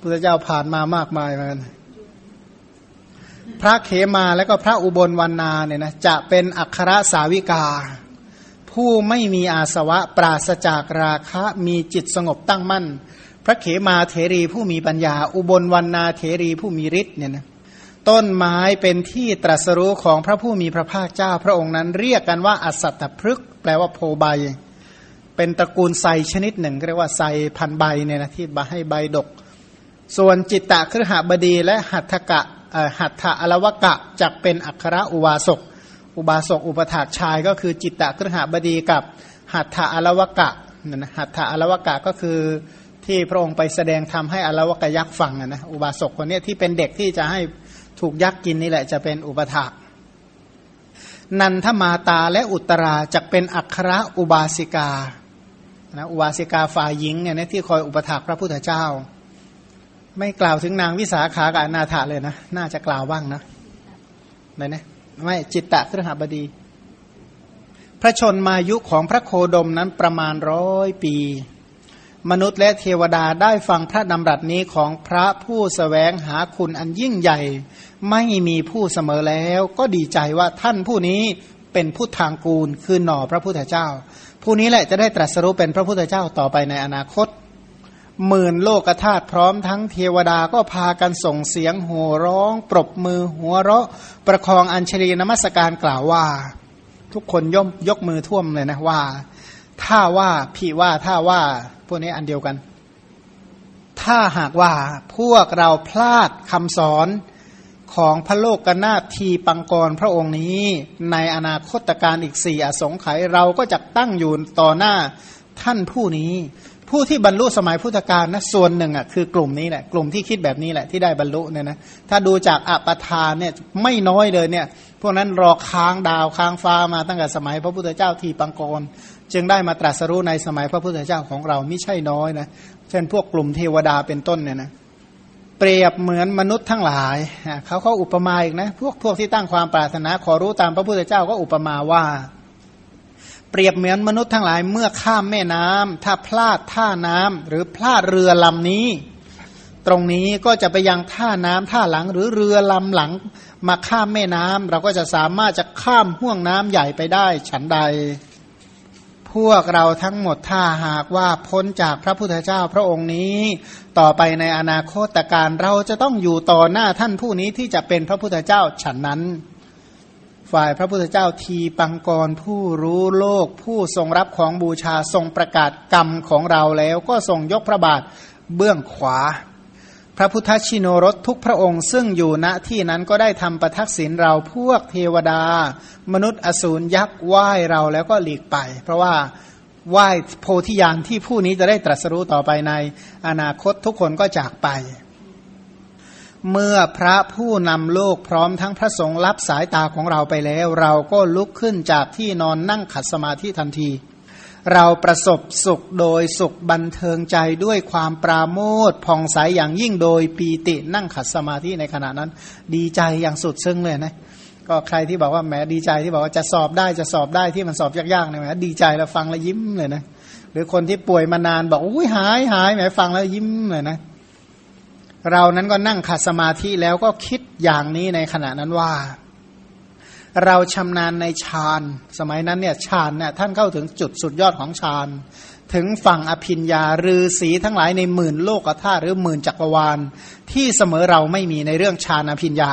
พุทธเจ้าผ่านมามากมายเหมือนกัน พระเขมาและก็พระอุบลวันนาเนี่ยนะจะเป็นอัครสาวิกา ผู้ไม่มีอาสวะปราศจากราคะมีจิตสงบตั้งมั่น พระเขมาเถรีผู้มีปัญญา อุบลวันนาเถรีผู้มีฤทธิ์เนี่ยนะต้นไม้เป็นที่ตรัสรู้ของพระผู้มีพระภาคเจ้า พระองค์นั้นเรียกกันว่าอสัตตพฤกแปลว่าโพใบ เป็นตระกูลไซชนิดหนึ่งเรียกว่าไซพันใบเนี่ยนะที่ให้ใบดก ส่วนจิตตะครหบดีและหัตถกะ หัตถะอลวกะจักเป็นอัครอุบาสก อุบาสกอุปถากชายก็คือจิตตะครหบดีกับหัตถะอลวกะนะหัตถะอลวกะก็คือที่พระองค์ไปแสดงทำให้อลวกะยักษ์ฟังนะอุบาสกคนนี้ที่เป็นเด็กที่จะให้ถูกยักษ์กินนี่แหละจะเป็นอุปถากนันทมาตาและอุตราจะเป็นอัครอุบาสิกานะอุบาสิกาฝ่ายหญิงเนี่ยที่คอยอุปถากพระพุทธเจ้า ไม่กล่าวถึงนางวิสาขากับอนาถาเลยนะ น่าจะกล่าวบ้างนะไหนนะไม่จิตตะครหบดี พระชนมายุของพระโคดมนั้นประมาณร้อยปี มนุษย์และเทวดาได้ฟังพระดำรัสนี้ของพระผู้สแสวงหาคุณอันยิ่งใหญ่ ไม่มีผู้เสมอแล้ว ก็ดีใจว่าท่านผู้นี้เป็นผู้ทางกูลคือหน่อพระพุทธเจ้า ผู้นี้แหละจะได้ตรัสรู้เป็นพระพุทธเจ้าต่อไปในอนาคต หมื่นโลกธาตุพร้อมทั้งเทวดาก็พากันส่งเสียงโห่ร้อง ปรบมือหัวเราะ ประคองอัญชลีนมัสการกล่าวว่า ทุกคนย่อมยกมือท่วมเลยนะว่า ถ้าว่าพี่ว่าถ้าว่าพวกนี้อันเดียวกัน ถ้าหากว่าพวกเราพลาดคำสอนของพระโลกกนาทีปังกรพระองค์นี้ ในอนาคตการอีกสี่อสงไขยเราก็จะตั้งอยู่ต่อหน้าท่านผู้นี้ ผู้ที่บรรลุสมัยพุทธกาลนะส่วนหนึ่งอะคือกลุ่มนี้แหละกลุ่มที่คิดแบบนี้แหละที่ได้บรรลุเนี่ยนะถ้าดูจากอัปทานเนี่ยไม่น้อยเลยเนี่ยพวกนั้นรอค้างดาวค้างฟ้ามาตั้งแต่สมัยพระพุทธเจ้าทีปังกร จึงได้มาตรัสรู้ในสมัยพระพุทธเจ้าของเราไม่ใช่น้อยนะเช่นพวกกลุ่มเทวดาเป็นต้นเนี่ยนะเปรียบเหมือนมนุษย์ทั้งหลายเขาเขาอุปมาอีกนะพวกพวกที่ตั้งความปรารถนาขอรู้ตามพระพุทธเจ้าก็อุปมาว่า เปรียบเหมือนมนุษย์ทั้งหลายเมื่อข้ามแม่น้ำถ้าพลาดท่าน้ำหรือพลาดเรือลำนี้ ตรงนี้ก็จะไปยังท่าน้ำท่าหลังหรือเรือลำหลังมาข้ามแม่น้ำเราก็จะสามารถจะข้ามห่วงน้ำใหญ่ไปได้ฉันใด พวกเราทั้งหมดถ้าหากว่าพ้นจากพระพุทธเจ้าพระองค์นี้ ต่อไปในอนาคตการเราจะต้องอยู่ต่อหน้าท่านผู้นี้ที่จะเป็นพระพุทธเจ้าฉันนั้น ฝ่ายพระพุทธเจ้าทีปังกรผู้รู้โลกผู้ทรงรับของบูชาทรงประกาศกรรมของเราแล้วก็ทรงยกพระบาทเบื้องขวา พระพุทธชินรสทุกพระองค์ซึ่งอยู่ณที่นั้นก็ได้ทำประทักษิณเราพวกเทวดา มนุษย์อสูรยักษ์ไหว้เราแล้วก็หลีกไป เพราะว่าไหว้โพธิญาณที่ผู้นี้จะได้ตรัสรู้ต่อไปในอนาคตทุกคนก็จากไป เมื่อพระผู้นำโลกพร้อมทั้งพระสงฆ์รับสายตาของเราไปแล้ว เราก็ลุกขึ้นจากที่นอนนั่งขัดสมาธิทันที เราประสบสุขโดยสุขบันเทิงใจด้วยความปราโมทผ่องใสอย่างยิ่งโดยปีตินั่งขัดสมาธิในขณะนั้น ดีใจอย่างสุดซึ้งเลยนะก็ใครที่บอกว่าแหมดีใจที่บอกว่าจะสอบได้จะสอบได้ที่มันสอบยากๆเนี่ยแหมดีใจแล้วฟังแล้วยิ้มเลยนะหรือคนที่ป่วยมานานบอกอุ้ยหายหายแหมฟังแล้วยิ้มเลยนะ เรานั้นก็นั่งขัดสมาธิแล้วก็คิดอย่างนี้ในขณะนั้นว่า เราชำนาญในฌานสมัยนั้นเนี่ยฌานเนี่ยท่านเข้าถึงจุดสุดยอดของฌานถึงฝั่งอภินยารือสีทั้งหลายในหมื่นโลกธาตุหรือหมื่นจักรวาล ที่เสมอเราไม่มีในเรื่องฌานอภินยา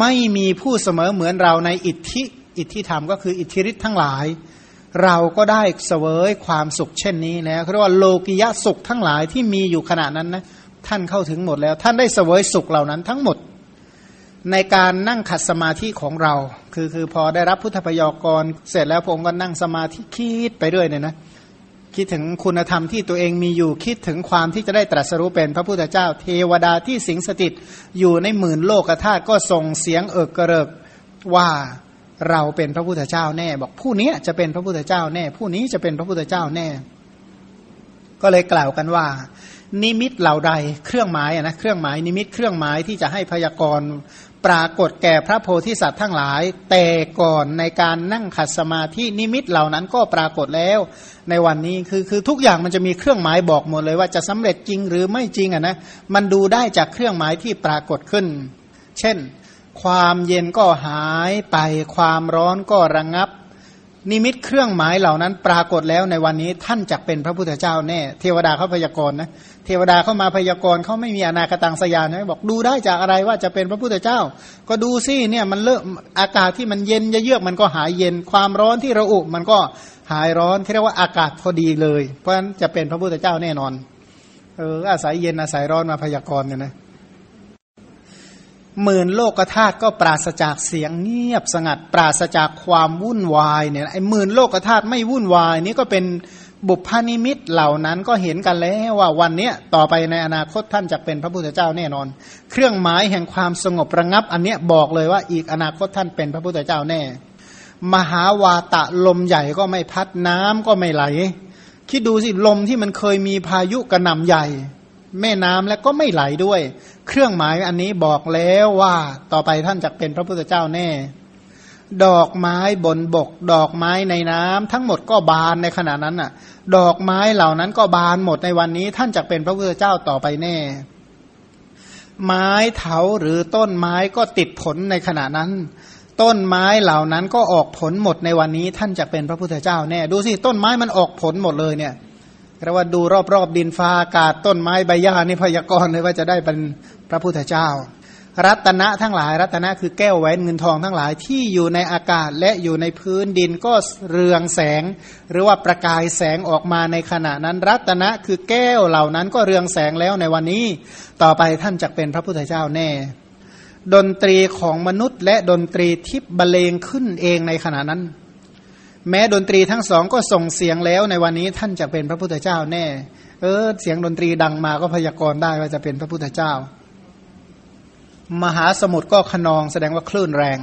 ไม่มีผู้เสมอเหมือนเราในอิทธิอิทธิธรรมก็คืออิทธิฤทธิ์ทั้งหลาย เราก็ได้เสวยความสุขเช่นนี้แล้วเรียกว่าโลกิยะสุขทั้งหลายที่มีอยู่ขณะนั้นนะ ท่านเข้าถึงหมดแล้ว ท่านได้เสวยสุขเหล่านั้นทั้งหมด ในการนั่งขัดสมาธิของเรา คือคือพอได้รับพุทธพยากรเสร็จแล้วพระองค์ก็นั่งสมาธิคิดไปเรื่อยเนี่ยนะคิดถึงคุณธรรมที่ตัวเองมีอยู่คิดถึงความที่จะได้ตรัสรู้เป็นพระพุทธเจ้า เทวดาที่สิงสถิตอยู่ในหมื่นโลกธาตุก็ส่งเสียงเอิกกระเริกว่าเราเป็นพระพุทธเจ้าแน่ บอกผู้นี้จะเป็นพระพุทธเจ้าแน่ ผู้นี้จะเป็นพระพุทธเจ้าแน่ ก็เลยกล่าวกันว่า นิมิตเหล่าใด เครื่องหมายนะเครื่องหมายนิมิตเครื่องหมายที่จะให้พยากรณ์ปรากฏแก่พระโพธิสัตว์ทั้งหลาย แต่ก่อนในการนั่งขัดสมาธินิมิตเหล่านั้นก็ปรากฏแล้ว ในวันนี้คือคือทุกอย่างมันจะมีเครื่องหมายบอกหมดเลยว่าจะสำเร็จจริงหรือไม่จริงอะนะมันดูได้จากเครื่องหมายที่ปรากฏขึ้น เช่น ความเย็นก็หายไป ความร้อนก็ระงงับ นิมิตเครื่องหมายเหล่านั้นปรากฏแล้วในวันนี้ท่านจะเป็นพระพุทธเจ้าแน่ เทวดาเขาพยากรณ์นะเทวดาเข้ามาพยากรณ์เขาไม่มีอนาคตังสยานนะบอกดูได้จากอะไรว่าจะเป็นพระพุทธเจ้า ก็ดูสิเนี่ยมันเลิกอากาศที่มันเย็นเยือกมันก็หายเย็นความร้อนที่ระอุมันก็หายร้อนที่เรียกว่าอากาศพอดีเลย เพราะฉะนั้นจะเป็นพระพุทธเจ้าแน่นอนเอออาศัยเย็นอาศัยร้อนมาพยากรณ์เนี่ยนะ หมื่นโลกธาตุก็ปราศจากเสียงเงียบสงัด ปราศจากความวุ่นวายเนี่ยไอ้หมื่นโลกธาตุไม่วุ่นวายนี่ก็เป็นบุพานิมิตเหล่านั้นก็เห็นกันแล้วว่าวันเนี้ยต่อไปในอนาคตท่านจะเป็นพระพุทธเจ้าแน่นอน เครื่องหมายแห่งความสงบระงับ อันเนี้ยบอกเลยว่าอีกอนาคตท่านเป็นพระพุทธเจ้าแน่ มหาวาตะลมใหญ่ก็ไม่พัดน้ำก็ไม่ไหล คิดดูสิลมที่มันเคยมีพายุกระหน่ำใหญ่ แม่น้ำแล้วก็ไม่ไหลด้วย เครื่องหมายอันนี้บอกแล้วว่าต่อไปท่านจะเป็นพระพุทธเจ้าแน่ ดอกไม้บนบก ดอกไม้ในน้ำทั้งหมดก็บานในขณะนั้นน่ะ ดอกไม้เหล่านั้นก็บานหมดในวันนี้ ท่านจะเป็นพระพุทธเจ้าต่อไปแน่ ไม้เถาหรือต้นไม้ก็ติดผลในขณะนั้น ต้นไม้เหล่านั้นก็ออกผลหมดในวันนี้ ท่านจะเป็นพระพุทธเจ้าแน่ ดูสิต้นไม้มันออกผลหมดเลยเนี่ย เรียกว่าดูรอบๆดินฟ้าอากาศต้นไม้ใบหญ้านี่พยากรณ์เลยว่าจะได้เป็นพระพุทธเจ้า รัตนะทั้งหลาย รัตนะคือแก้วแหวนเงินทองทั้งหลายที่อยู่ในอากาศและอยู่ในพื้นดินก็เรืองแสง หรือว่าประกายแสงออกมาในขณะนั้น รัตนะคือแก้วเหล่านั้นก็เรืองแสงแล้วในวันนี้ ต่อไปท่านจะเป็นพระพุทธเจ้าแน่ ดนตรีของมนุษย์และดนตรีทิพบรรเลงขึ้นเองในขณะนั้น แม้ดนตรีทั้งสองก็ส่งเสียงแล้วในวันนี้ท่านจะเป็นพระพุทธเจ้าแน่ เออเสียงดนตรีดังมาก็พยากรณ์ได้ว่าจะเป็นพระพุทธเจ้า มหาสมุทรก็ขนองแสดงว่าคลื่นแรง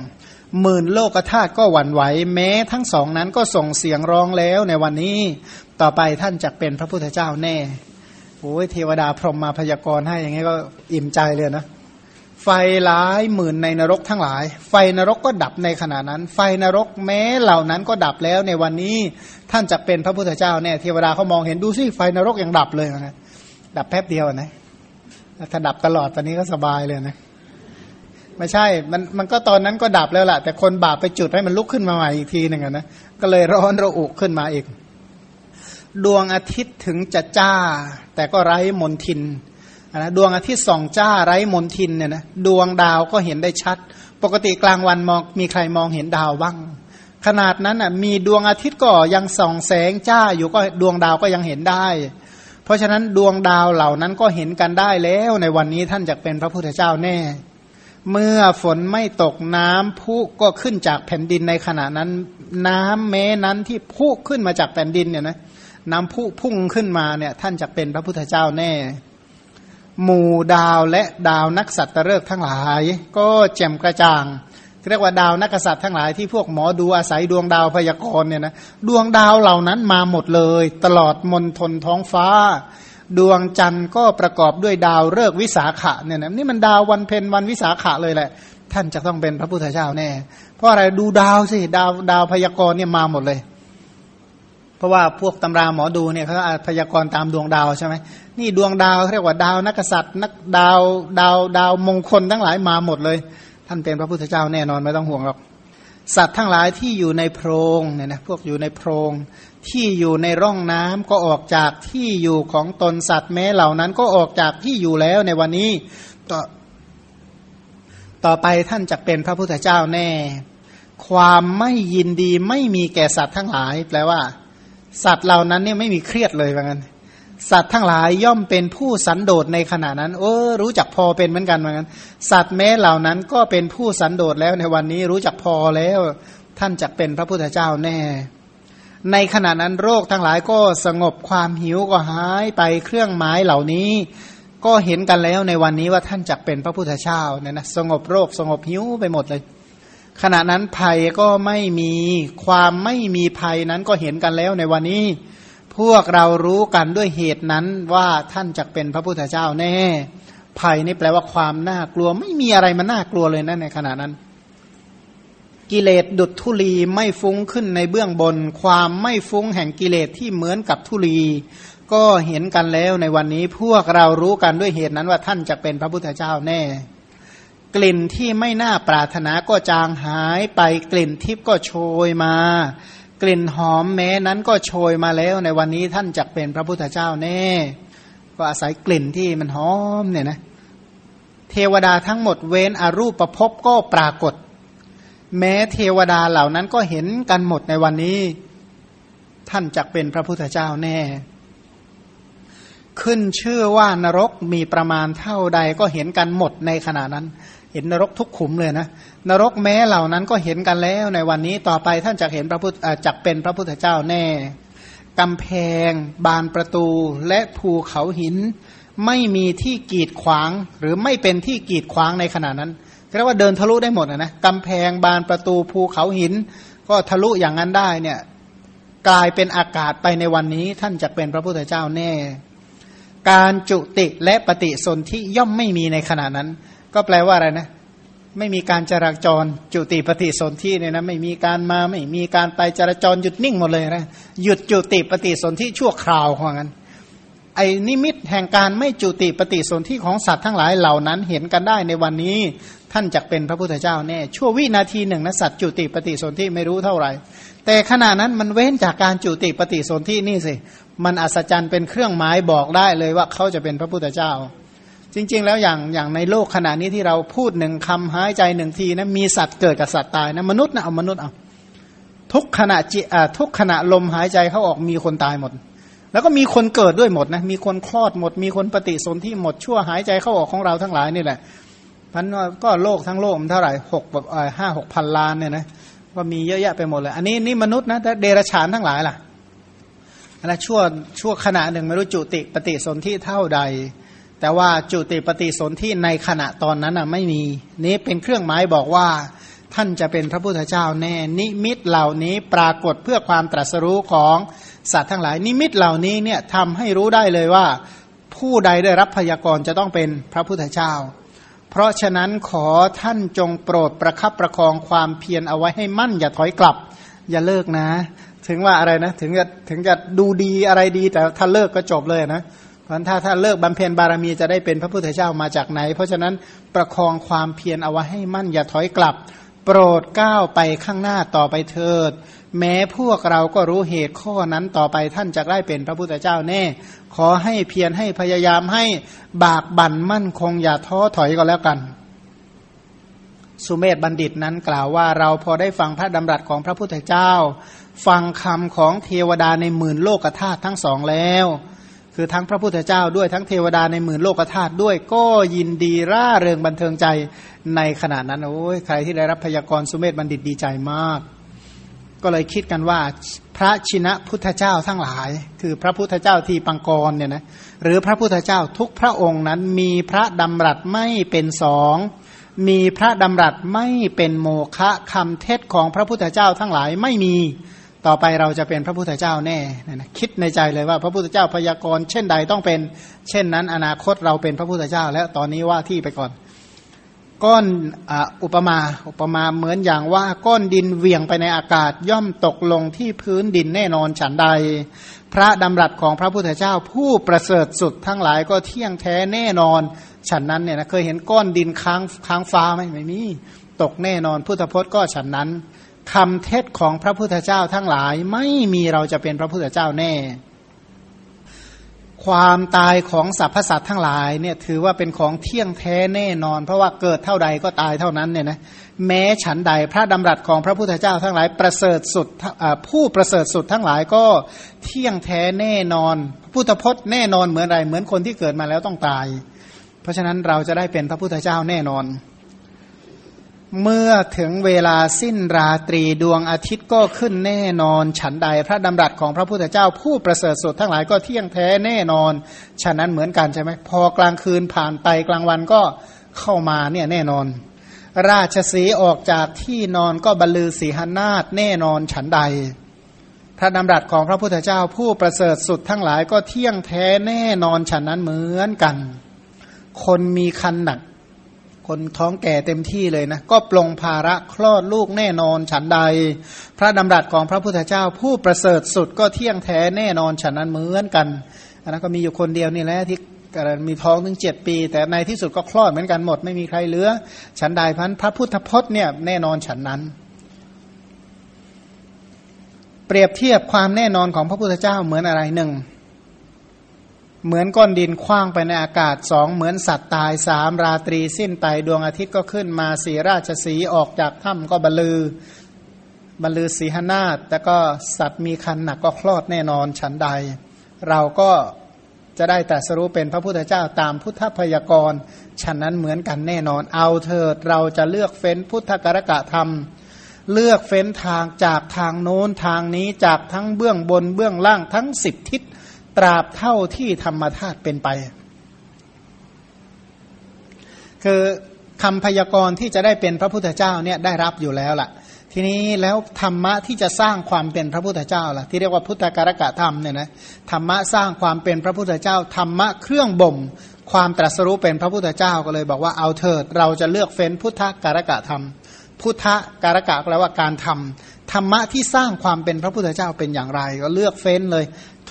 หมื่นโลกธาตุก็หวั่นไหวแม้ทั้งสองนั้นก็ส่งเสียงร้องแล้วในวันนี้ต่อไปท่านจะเป็นพระพุทธเจ้าแน่โอ้ยเทวดาพรหมมาพยากรณ์ให้อย่างงี้ก็อิ่มใจเลยนะ ไฟหลายหมื่นในนรกทั้งหลาย ไฟนรกก็ดับในขณะนั้น ไฟนรกแม้เหล่านั้นก็ดับแล้วในวันนี้ท่านจะเป็นพระพุทธเจ้าเนี่ยเทวดาเขามองเห็นดูสิไฟนรกยังดับเลยนะดับแป๊บเดียวนะถ้าดับตลอดตอนนี้ก็สบายเลยนะไม่ใช่ มันมันก็ตอนนั้นก็ดับแล้วแหละแต่คนบาปไปจุดให้มันลุกขึ้นมาใหม่อีกทีหนึ่งนะก็เลยร้อนระอุขึ้นมาอีก ดวงอาทิตย์ถึงจะจ้า แต่ก็ไร้มนทิน นะดวงอาทิตย์ส่องจ้าไร้มนทินเนี่ยนะดวงดาวก็เห็นได้ชัด ปกติกลางวันมองมีใครมองเห็นดาวบ้าง ขนาดนั้นอะมีดวงอาทิตย์ก็ยังส่องแสงจ้าอยู่ก็ดวงดาวก็ยังเห็นได้ เพราะฉะนั้นดวงดาวเหล่านั้นก็เห็นกันได้แล้วในวันนี้ท่านจะเป็นพระพุทธเจ้าแน่ เมื่อฝนไม่ตกน้ำพุก็ขึ้นจากแผ่นดินในขณะนั้น น้ำแม้นั้นที่พุขึ้นมาจากแผ่นดินเนี่ยนะน้ำพุพุ่งขึ้นมาเนี่ยท่านจะเป็นพระพุทธเจ้าแน่ หมู่ดาวและดาวนักสัตว์ฤกษ์ทั้งหลาย ก็แจ่มกระจ่างเรียกว่าดาวนักษัตริย์ทั้งหลายที่พวกหมอดูอาศัยดวงดาวพยากรณ์เนี่ยนะดวงดาวเหล่านั้นมาหมดเลย ตลอดมนทนท้องฟ้า ดวงจันทร์ก็ประกอบด้วยดาวฤกษ์วิสาขะเนี่ยนะนี่มันดาววันเพ็ญวันวิสาขะเลยแหละ ท่านจะต้องเป็นพระพุทธเจ้าแน่ เพราะอะไรดูดาวสิดาวดาวพยากรณ์เนี่ยมาหมดเลย เพราะว่าพวกตำราหมอดูเนี่ยเขาพยากรณ์ตามดวงดาวใช่ไหม นี่ดวงดาวเรียกว่าดาวนักษัตริย์นักดาวดาวดาวมงคลทั้งหลายมาหมดเลย ท่านเป็นพระพุทธเจ้าแน่นอนไม่ต้องห่วงหรอกสัตว์ทั้งหลายที่อยู่ในโพรงเนี่ยนะพวกอยู่ในโพรงที่อยู่ในร่องน้ำก็ออกจากที่อยู่ของตนสัตว์แม้เหล่านั้นก็ออกจากที่อยู่แล้วในวันนี้ต่อต่อไปท่านจะเป็นพระพุทธเจ้าแน่ ความไม่ยินดีไม่มีแก่สัตว์ทั้งหลาย แปลว่า สัตว์เหล่านั้นเนี่ยไม่มีเครียดเลยว่างั้น สัตว์ทั้งหลายย่อมเป็นผู้สันโดษในขณะนั้น โอ้รู้จักพอเป็นเหมือนกันว่างั้นสัตว์แม้เหล่านั้นก็เป็นผู้สันโดษแล้วในวันนี้รู้จักพอแล้ว ท่านจะเป็นพระพุทธเจ้าแน่ ในขณะนั้นโรคทั้งหลายก็สงบความหิวก็หายไปเครื่องหมายเหล่านี้ ก็เห็นกันแล้วในวันนี้ว่าท่านจะเป็นพระพุทธเจ้าเนี่ยนะสงบโรคสงบหิวไปหมดเลย ขณะนั้นภัยก็ไม่มีความไม่มีภัยนั้นก็เห็นกันแล้วในวันนี้ พวกเรารู้กันด้วยเหตุนั้นว่าท่านจะเป็นพระพุทธเจ้าแน่ ภัยนี่แปลว่าความน่ากลัว ไม่มีอะไรมันน่ากลัวเลยนะในขณะนั้น กิเลสดุดทุลีไม่ฟุ้งขึ้นในเบื้องบน ความไม่ฟุ้งแห่งกิเลสที่เหมือนกับทุลี ก็เห็นกันแล้วในวันนี้พวกเรารู้กันด้วยเหตุนั้นว่าท่านจะเป็นพระพุทธเจ้าแน่ กลิ่นที่ไม่น่าปรารถนาก็จางหายไปกลิ่นทิพย์ก็โชยมา กลิ่นหอมแม้นั้นก็โชยมาแล้วในวันนี้ท่านจะเป็นพระพุทธเจ้าแน่ ก็อาศัยกลิ่นที่มันหอมเนี่ยนะเทวดาทั้งหมดเว้นอรูปประพบก็ปรากฏ แม้เทวดาเหล่านั้นก็เห็นกันหมดในวันนี้ ท่านจักเป็นพระพุทธเจ้าแน่ ขึ้นชื่อว่านรกมีประมาณเท่าใดก็เห็นกันหมดในขณะนั้น เห็นนรกทุกขุมเลยนะนรกแม้เหล่านั้นก็เห็นกันแล้วในวันนี้ต่อไปท่านจะเห็นพระพุทธจักเป็นพระพุทธเจ้าแน่กำแพง บานประตูและภูเขาหิน ไม่มีที่กีดขวาง หรือไม่เป็นที่กีดขวางในขณะนั้นเรียกว่าเดินทะลุได้หมดนะกำแพงบานประตูภูเขาหิน ก็ทะลุอย่างนั้นได้เนี่ยกลายเป็นอากาศไปในวันนี้ท่านจะเป็นพระพุทธเจ้าแน่ การจุติและปฏิสนธิย่อมไม่มีในขณะนั้น ก็แปลว่าอะไรนะ ไม่มีการจราจรจุติปฏิสนธิเนี่ยนะไม่มีการมาไม่มีการไปจราจรหยุดนิ่งหมดเลยนะหยุดจุติปฏิสนธิชั่วคราวของงั้นไอ้นิมิตแห่งการไม่จุติปฏิสนธิของสัตว์ทั้งหลายเหล่านั้นเห็นกันได้ในวันนี้ท่านจะเป็นพระพุทธเจ้าแน่ชั่ววินาทีหนึ่งนะสัตว์จุติปฏิสนธิไม่รู้เท่าไหร่ แต่ขณะนั้นมันเว้นจากการจุติปฏิสนธินี่สิ มันอัศจรรย์เป็นเครื่องหมายบอกได้เลยว่าเขาจะเป็นพระพุทธเจ้า จริง ๆ แล้วอย่างอย่างในโลกขณะนี้ที่เราพูดหนึ่งคำหายใจหนึ่งทีนะมีสัตว์เกิดกับสัตว์ตายนะมนุษย์นะเอามนุษย์เอาทุกขณะจิทุกขณะลมหายใจเขาออกมีคนตายหมด แล้วก็มีคนเกิดด้วยหมดนะมีคนคลอดหมด มีคนปฏิสนธิหมดชั่วหายใจเข้าออกของเราทั้งหลายนี่แหละพันก็โลกทั้งโลกมันเท่าไหร่หกแบบห้าหกพันล้านเนี่ยนะก็มีเยอะแยะไปหมดเลย อันนี้นี่มนุษย์นะแต่เดรัจฉานทั้งหลายล่ะอะไรชั่วชั่วขณะหนึ่งไม่รู้จุติปฏิสนธิเท่าใด แต่ว่าจุติปฏิสนธิในขณะตอนนั้นอะไม่มี นี้เป็นเครื่องหมายบอกว่า ท่านจะเป็นพระพุทธเจ้าแน่ นิมิตเหล่านี้ปรากฏเพื่อความตรัสรู้ของสัตว์ทั้งหลาย นิมิตเหล่านี้เนี่ยทำให้รู้ได้เลยว่า ผู้ใดได้รับพยากรณ์จะต้องเป็นพระพุทธเจ้า เพราะฉะนั้นขอท่านจงโปรดประคับประคองความเพียรเอาไว้ให้มั่นอย่าถอยกลับ อย่าเลิกนะ ถึงว่าอะไรนะ ถึงจะถึงจะดูดีอะไรดีแต่ถ้าเลิกก็จบเลยนะ เพราะถ้าถ้าเลิกบำเพ็ญบารมีจะได้เป็นพระพุทธเจ้ามาจากไหน เพราะฉะนั้นประคองความเพียรเอาไว้ให้มั่นอย่าถอยกลับ โปรดก้าวไปข้างหน้าต่อไปเถิด แม้พวกเราก็รู้เหตุข้อนั้นต่อไปท่านจะได้เป็นพระพุทธเจ้าแน่ ขอให้เพียรให้พยายามให้บากบั่นมั่นคงอย่าท้อถอยก็แล้วกัน สุเมธบัณฑิตนั้นกล่าวว่าเราพอได้ฟังพระดำรัสของพระพุทธเจ้า ฟังคำของเทวดาในหมื่นโลกธาตุทั้งสองแล้ว คือทั้งพระพุทธเจ้าด้วยทั้งเทวดาในหมื่นโลกธาตุด้วย ก็ยินดีร่าเริงบันเทิงใจในขณะนั้นโอ้ยใครที่ได้รับพยากรสุเมธบัณฑิตดีใจมาก ก็เลยคิดกันว่าพระชินะพุทธเจ้าทั้งหลาย คือพระพุทธเจ้าทีปังกรเนี่ยนะหรือพระพุทธเจ้าทุกพระองค์นั้นมีพระดำรัสไม่เป็นสองมีพระดำรัสไม่เป็นโมฆะคำเทศของพระพุทธเจ้าทั้งหลายไม่มี ต่อไปเราจะเป็นพระพุทธเจ้าแน่นะคิดในใจเลยว่าพระพุทธเจ้าพยากรณ์เช่นใดต้องเป็น เช่นนั้น อนาคตเราเป็นพระพุทธเจ้า แล้วตอนนี้ว่าที่ไปก่อน ก้อนอุปมาอุปมาเหมือนอย่างว่าก้อนดินเวียงไปในอากาศย่อมตกลงที่พื้นดินแน่นอนฉันใด พระดำรัสของพระพุทธเจ้าผู้ประเสริฐสุดทั้งหลายก็เที่ยงแท้แน่นอน ฉันนั้นเนี่ยนะเคยเห็นก้อนดินค้างค้างฟ้าไหมไม่มีตกแน่นอนพุทธพจน์ก็ฉันนั้น คำเทศของพระพุทธเจ้าทั้งหลายไม่มีเราจะเป็นพระพุทธเจ้าแน่ ความตายของสรรพสัตว์ทั้งหลายเนี่ยถือว่าเป็นของเที่ยงแท้แน่นอน เพราะว่าเกิดเท่าใดก็ตายเท่านั้นเนี่ยนะแม้ฉันใดพระดำรัสของพระพุทธเจ้าทั้งหลายประเสริฐสุดผู้ประเสริฐสุดทั้งหลายก็เที่ยงแท้แน่นอนพุทธพจน์แน่นอนเหมือนไรเหมือนคนที่เกิดมาแล้วต้องตาย เพราะฉะนั้นเราจะได้เป็นพระพุทธเจ้าแน่นอน เมื่อถึงเวลาสิ้นราตรีดวงอาทิตย์ก็ขึ้นแน่นอน ฉันใดพระดำรัสของพระพุทธเจ้าผู้ประเสริฐสุดทั้งหลายก็เที่ยงแท้แน่นอน ฉะนั้นเหมือนกันใช่ไหมพอกลางคืนผ่านไปกลางวันก็เข้ามาเนี่ยแน่นอน ราชสีออกจากที่นอนก็บรรลือสีหนาฏแน่นอนฉันใด พระดำรัสของพระพุทธเจ้าผู้ประเสริฐสุดทั้งหลายก็เที่ยงแท้แน่นอนฉันนั้นเหมือนกัน คนมีคันหนัก คนท้องแก่เต็มที่เลยนะ ก็ปลงภาระคลอดลูกแน่นอนฉันใด พระดำรัสของพระพุทธเจ้าผู้ประเสริฐสุดก็เที่ยงแท้แน่นอนฉันนั้นเหมือนกันอันนั้นก็มีอยู่คนเดียวนี่แหละที่มีท้องถึงเจ็ดปี แต่ในที่สุดก็คลอดเหมือนกันหมด ไม่มีใครเหลือ ฉันใดพันพระพุทธพจน์เนี่ยแน่นอนฉันนั้น เปรียบเทียบความแน่นอนของพระพุทธเจ้าเหมือนอะไรหนึ่ง เหมือนก้อนดินคว้างไปในอากาศสองเหมือนสัตว์ตายสามราตรีสิ้นไปดวงอาทิตย์ก็ขึ้นมาสีราชสีออกจากถ้ำก็บรรลือบรรลือสีหนาฏแต่ก็สัตว์มีคันหนักก็คลอดแน่นอนฉันใด เราก็จะได้แต่สรู้เป็นพระพุทธเจ้าตามพุทธพยากรฉันนั้นเหมือนกันแน่นอนเอาเถิดเราจะเลือกเฟ้นพุทธกรกะธรรม เลือกเฟ้นทางจากทางโน้นทางนี้จากทั้งเบื้องบนเบื้องล่างทั้งสิบทิศ ตราบเท่าที่ธรรมธาตุเป็นไป คือคำพยากรณ์ที่จะได้เป็นพระพุทธเจ้าเนี่ยได้รับอยู่แล้วล่ะ ทีนี้แล้วธรรมะที่จะสร้างความเป็นพระพุทธเจ้าล่ะ ที่เรียกว่าพุทธการกะธรรมเนี่ยนะธรรมะสร้างความเป็นพระพุทธเจ้าธรรมะเครื่องบ่ม ความตรัสรู้เป็นพระพุทธเจ้าก็เลยบอกว่าเอาเถิด เราจะเลือกเฟ้นพุทธการกะธรรม พุทธการกะแปลว่าการทำธรรมะที่สร้างความเป็นพระพุทธเจ้าเป็นอย่างไร ก็เลือกเฟ้นเลย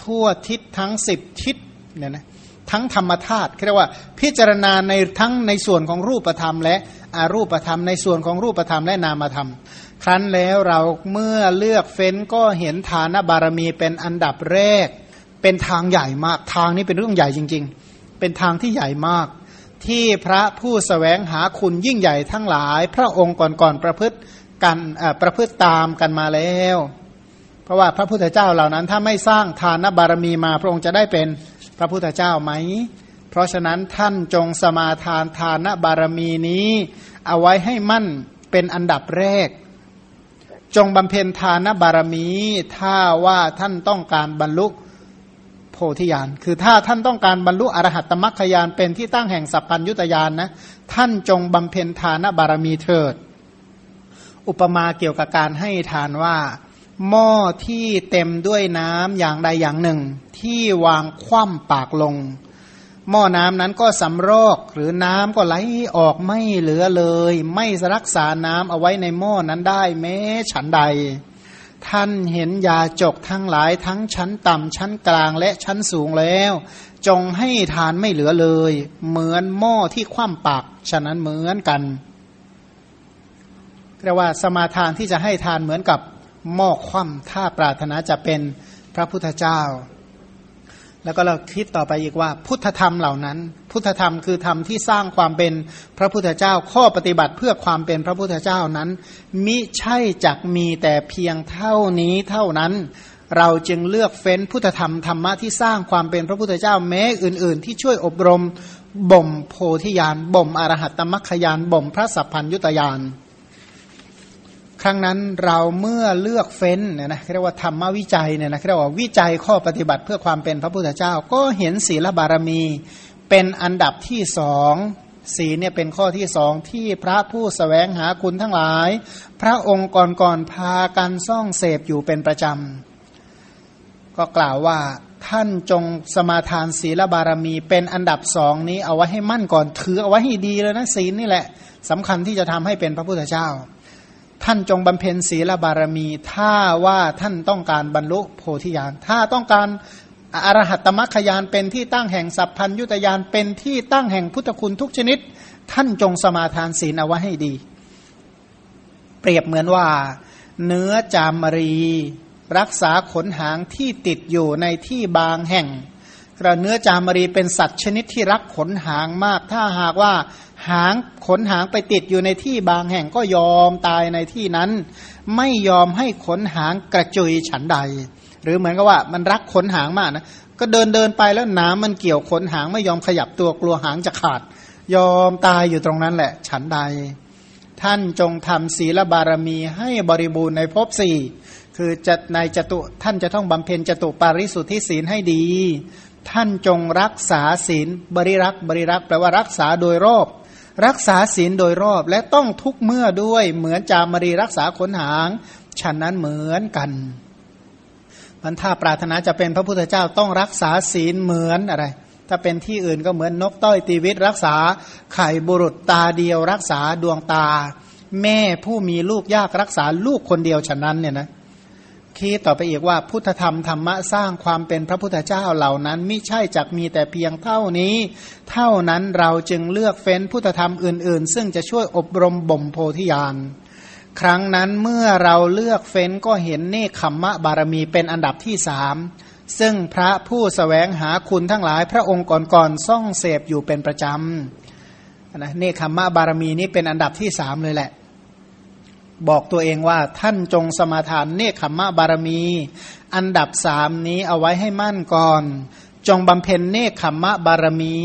ทั่วทิศทั้งสิบทิศเนี่ยนะทั้งธรรมธาตุเรียกว่าพิจารณาในทั้งในส่วนของรูปธรรม และอารูปธรรม ในส่วนของรูปธรรมและนามธรรม ครั้นแล้วเราเมื่อเลือกเฟ้นก็เห็นฐานบารมีเป็นอันดับแรก เป็นทางใหญ่มากทางนี้เป็นเรื่องใหญ่จริง ๆ เป็นทางที่ใหญ่มาก ที่พระผู้สแสวงหาคุณยิ่งใหญ่ทั้งหลาย พระองค์ก่อนๆประพฤติกันประพฤติตามกันมาแล้ว เพราะว่าพระพุทธเจ้าเหล่านั้น ถ้าไม่สร้างทานบารมีมาพระองค์จะได้เป็นพระพุทธเจ้าไหม เพราะฉะนั้นท่านจงสมาทานทานบารมีนี้ เอาไว้ให้มั่นเป็นอันดับแรก จงบำเพ็ญทานบารมี ถ้าว่าท่านต้องการบรรลุโพธิญาณคือถ้าท่านต้องการบรรลุอรหัตตมัคคยานเป็นที่ตั้งแห่งสัพพัญยุตยานนะท่านจงบำเพ็ญทานบารมีเถิด อุปมาเกี่ยวกับการให้ทานว่า หม้อที่เต็มด้วยน้ำอย่างใดอย่างหนึ่ง ที่วางคว่ำปากลง หม้อน้ำนั้นก็สำรอกหรือน้ำก็ไหลออกไม่เหลือเลย ไม่รักษาน้ำเอาไว้ในหม้อนั้นได้แม้ฉันใด ท่านเห็นยาจกทั้งหลายทั้งชั้นต่ำชั้นกลางและชั้นสูงแล้ว จงให้ทานไม่เหลือเลย เหมือนหม้อที่คว่ำปากฉะนั้นเหมือนกันเรียกว่าสมาทานที่จะให้ทานเหมือนกับ หม้อคว่ำถ้าปรารถนาจะเป็นพระพุทธเจ้า แล้วก็เราคิดต่อไปอีกว่า พุทธธรรมเหล่านั้น พุทธธรรมคือธรรมที่สร้างความเป็นพระพุทธเจ้า ข้อปฏิบัติเพื่อความเป็นพระพุทธเจ้านั้น มิใช่จักมีแต่เพียงเท่านี้เท่านั้นเราจึงเลือกเฟ้นพุทธธรรมธรรมะที่สร้างความเป็นพระพุทธเจ้าแม้อื่น ๆ ที่ช่วยอบรม บ่มโพธิญาณบ่มอรหัตตมัคคยานบ่มพระสัพพัญยุตยาน รั้งนั้นเราเมื่อเลือกเฟ้นเนี่ยนะเรียกว่าธรรมวิจัยเนี่ยนะเรียกว่าวิจัยข้อปฏิบัติเพื่อความเป็นพระพุทธเจ้า ก็เห็นศีลบารมีเป็นอันดับที่สองศีลเนี่ยเป็นข้อที่สองที่พระผู้สแสวงหาคุณทั้งหลาย พระองค์ก่อนๆพากันซ่องเสพอยู่เป็นประจำ ก็กล่าวว่าท่านจงสมาทานศีลบารมี เป็นอันดับสองนี้เอาไว้ให้มั่นก่อนถือเอาไว้ให้ดีเลยนะศีลนี่แหละสำคัญที่จะทำให้เป็นพระพุทธเจ้า ท่านจงบำเพ็ญศีลบารมี ถ้าว่าท่านต้องการบรรลุโพธิญาณถ้าต้องการอรหัตมัคคยานเป็นที่ตั้งแห่งสัพพัญยุตยานเป็นที่ตั้งแห่งพุทธคุณทุกชนิด ท่านจงสมาทานศีลเอาไว้ให้ดี เปรียบเหมือนว่า เนื้อจามรี รักษาขนหางที่ติดอยู่ในที่บางแห่งกระเนื้อจามรีเป็นสัตว์ชนิดที่รักขนหางมาก ถ้าหากว่า หางขนหางไปติดอยู่ในที่บางแห่งก็ยอมตายในที่นั้น ไม่ยอมให้ขนหางกระจุยฉันใด หรือเหมือนกับว่ามันรักขนหางมากนะก็เดินเดินไปแล้วน้ำมันเกี่ยวขนหางไม่ยอมขยับตัวกลัวหางจะขาด ยอมตายอยู่ตรงนั้นแหละ ฉันใด ท่านจงทำศีลบารมีให้บริบูรณ์ในภพสี่คือจะในจตุท่านจะต้องบำเพ็ญจตุปาริสุทธิศีลให้ดี ท่านจงรักษาศีลบริรักบริรักแปลว่ารักษาโดยรอบ รักษาศีลโดยรอบและต้องทุกเมื่อด้วยเหมือนจามรีรักษาขนหางฉันนั้นเหมือนกันมันถ้าปรารถนาจะเป็นพระพุทธเจ้าต้องรักษาศีลเหมือนอะไร ถ้าเป็นที่อื่นก็เหมือนนกต้อยตีวิตรักษาไข่บุรุษตาเดียวรักษาดวงตา แม่ผู้มีลูกยากรักษาลูกคนเดียวฉะนั้นเนี่ยนะ คีต่อไปอีกว่าพุทธธรรมธรรมะสร้างความเป็นพระพุทธเจ้าเหล่านั้นไม่ใช่จักมีแต่เพียงเท่านี้ เท่านั้นเราจึงเลือกเฟ้นพุทธธรรมอื่น ๆ ซึ่งจะช่วยอบรมบ่มโพธิญาณครั้งนั้นเมื่อเราเลือกเฟ้นก็เห็นเนคขมมะบารมีเป็นอันดับที่สามซึ่งพระผู้สแสวงหาคุณทั้งหลายพระองค์ก่อนๆซ่องเสพอยู่เป็นประจำนะเนคขมมะบารมีนี้เป็นอันดับที่สามเลยแหละ บอกตัวเองว่าท่านจงสมาทานเนคขมมะบารมี อันดับสามนี้เอาไว้ให้มั่นก่อน จงบำเพ็ญเนคขมมะบารมี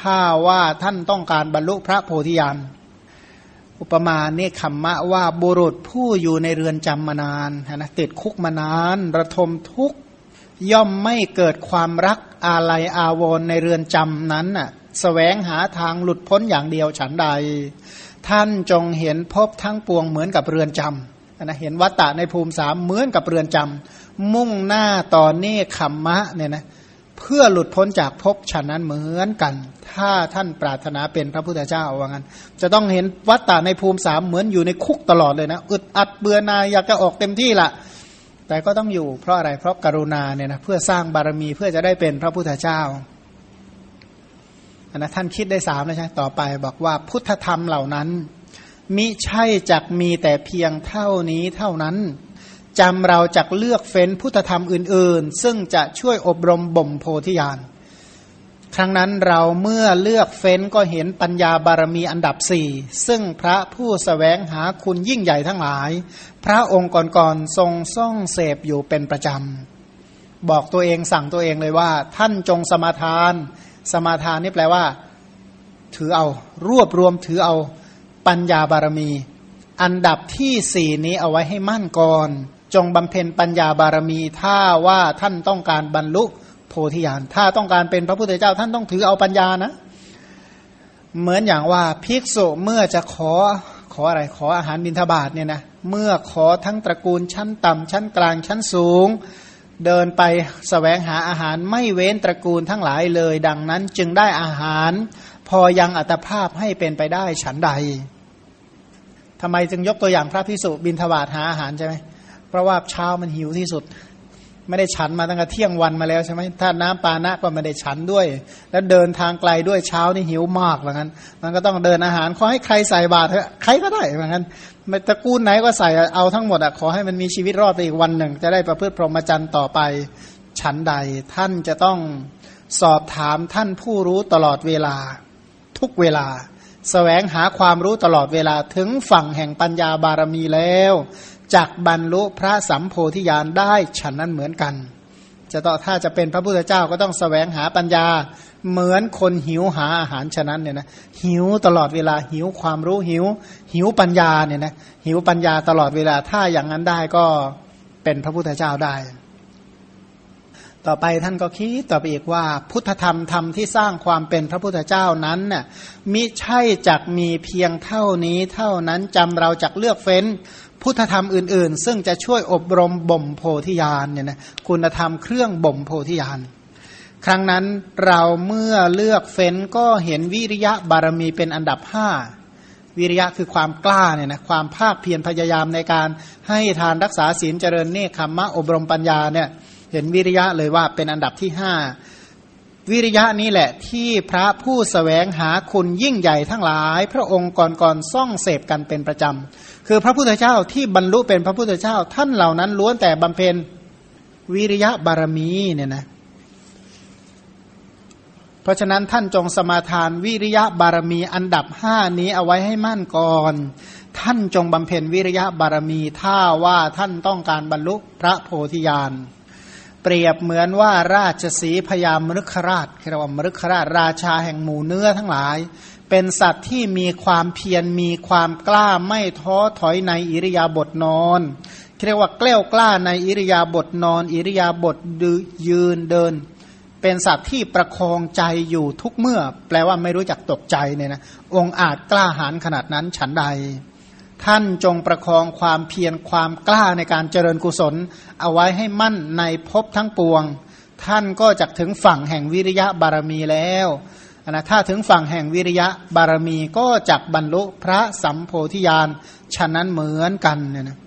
ถ้าว่าท่านต้องการบรรลุพระโพธิญาณอุปมาเนคขมมะว่าบุรุษผู้อยู่ในเรือนจำมานานนะติดคุกมานาน ระทมทุกย่อมไม่เกิดความรักอาลัยอาวรในเรือนจำนั้นน่ะสแสวงหาทางหลุดพ้นอย่างเดียวฉันใด ท่านจงเห็นพบทั้งปวงเหมือนกับเรือนจำนะเห็นวัตตะในภูมิสามเหมือนกับเรือนจำมุ่งหน้าต่อเนคขมมะเนี่ยนะเพื่อหลุดพ้นจากภพฉะนั้นเหมือนกัน ถ้าท่านปรารถนาเป็นพระพุทธเจ้าว่างั้น จะต้องเห็นวัตตะในภูมิสามเหมือนอยู่ในคุกตลอดเลยนะอึดอัดเบื่อนายอยากจะออกเต็มที่ละแต่ก็ต้องอยู่เพราะอะไรเพราะกรุณาเนี่ยนะเพื่อสร้างบารมีเพื่อจะได้เป็นพระพุทธเจ้า นะท่านคิดได้สามแล้วใช่ต่อไปบอกว่าพุทธธรรมเหล่านั้น มิใช่จักมีแต่เพียงเท่านี้เท่านั้นจำเราจักเลือกเฟ้นพุทธธรรมอื่น ๆ ซึ่งจะช่วยอบรมบ่มโพธิญาณครั้งนั้นเราเมื่อเลือกเฟ้นก็เห็นปัญญาบารมีอันดับสี่ซึ่งพระผู้สแสวงหาคุณยิ่งใหญ่ทั้งหลาย พระองค์ก่อนๆทรงซ่องเสพอยู่เป็นประจำ บอกตัวเองสั่งตัวเองเลยว่า ท่านจงสมาทาน สมาทานนี่แปลว่า ถือเอา รวบรวมถือเอาปัญญาบารมี อันดับที่สี่นี้เอาไว้ให้มั่นก่อน จงบำเพ็ญปัญญาบารมี ถ้าว่าท่านต้องการบรรลุโพธิญาณถ้าต้องการเป็นพระพุทธเจ้าท่านต้องถือเอาปัญญานะ เหมือนอย่างว่าภิกษุเมื่อจะขอขออะไรขออาหารบิณฑบาตเนี่ยนะเมื่อขอทั้งตระกูลชั้นต่ำชั้นกลางชั้นสูง เดินไปสแสวงหาอาหารไม่เว้นตระกูลทั้งหลายเลย ดังนั้นจึงได้อาหาร พอยังอัตภาพให้เป็นไปได้ฉันใดทำไมจึงยกตัวอย่างพระพิสุบินทบาทหาอาหารใช่ไหมเพราะว่าเช้ามันหิวที่สุด ไม่ได้ฉันมาตั้งแต่เที่ยงวันมาแล้วใช่ไหมถ้าน้ำปานะก็ไม่ได้ฉันด้วย แล้วเดินทางไกลด้วยเช้านี่หิวมากเหมือนกันมันก็ต้องเดินอาหารขอให้ใครใส่บาตรเถอะใครก็ได้เหมือนกันตระกูลไหนก็ใส่เอาทั้งหมดอะขอให้มันมีชีวิตรอดไปอีกวันหนึ่ง จะได้ประพฤติพรหมจรรย์ต่อไปฉันใด ท่านจะต้องสอบถามท่านผู้รู้ตลอดเวลา ทุกเวลาสแสวงหาความรู้ตลอดเวลาถึงฝั่งแห่งปัญญาบารมีแล้ว จักบรรลุพระสัมโพธิญาณได้ฉันนั้นเหมือนกัน จะต่อถ้าจะเป็นพระพุทธเจ้าก็ต้องสแสวงหาปัญญาเหมือนคนหิวหาอาหารฉะนั้นเนี่ยนะหิวตลอดเวลาหิวความรู้หิว หิวปัญญาเนี่ยนะหิวปัญญาตลอดเวลาถ้าอย่างนั้นได้ก็เป็นพระพุทธเจ้าได้ ต่อไปท่านก็คิดต่อไปอีกว่า พุทธธรรมธรรมที่สร้างความเป็นพระพุทธเจ้านั้นน่ะมิใช่จักมีเพียงเท่านี้เท่านั้นจำเราจักเลือกเฟ้น พุทธธรรมอื่น ๆ ซึ่งจะช่วยอบรมบ่มโพธิญาณเนี่ยนะคุณธรรมเครื่องบ่มโพธิญาณครั้งนั้นเราเมื่อเลือกเฟ้นก็เห็นวิริยะบารมีเป็นอันดับห้าวิริยะคือความกล้าเนี่ยนะความภาคเพียรพยายามในการให้ทานรักษาศีลเจริญเนคขมมะอบรมปัญญาเนี่ยเห็นวิริยะเลยว่าเป็นอันดับที่ห้า วิริยะนี้แหละที่พระผู้สแสวงหาคุณยิ่งใหญ่ทั้งหลาย พระองค์ก่อนๆซ่องเสพกันเป็นประจำ คือพระพุทธเจ้าที่บรรลุเป็นพระพุทธเจ้า ท่านเหล่านั้นล้วนแต่บำเพ็ญวิริยะบารมีเนี่ยนะเพราะฉะนั้นท่านจงสมาทานวิริยะบารมีอันดับห้านี้เอาไว้ให้มั่นก่อน ท่านจงบำเพ็ญวิริยะบารมีถ้าว่าท่านต้องการบรรลุพระโพธิญาณ เปรียบเหมือนว่าราชสีพยามฤคราชเรียกว่ามฤคราชราชาแห่งหมู่เนื้อทั้งหลาย เป็นสัตว์ที่มีความเพียรมีความกล้าไม่ท้อถอยในอิริยาบถนอนเรียกว่าเกล้วกล้าในอิริยาบถนอน อิริยาบถยืนเดิน เป็นสัตว์ที่ประคองใจอยู่ทุกเมื่อ แปลว่าไม่รู้จักตกใจเนี่ยนะองอาจกล้าหาญขนาดนั้นฉันใด ท่านจงประคองความเพียรความกล้าในการเจริญกุศล เอาไว้ให้มั่นในภพทั้งปวง ท่านก็จะถึงฝั่งแห่งวิริยะบารมีแล้วนะถ้าถึงฝั่งแห่งวิริยะบารมีก็จักบรรลุพระสัมโพธิญาณฉะนั้นเหมือนกันเนี่ยนะ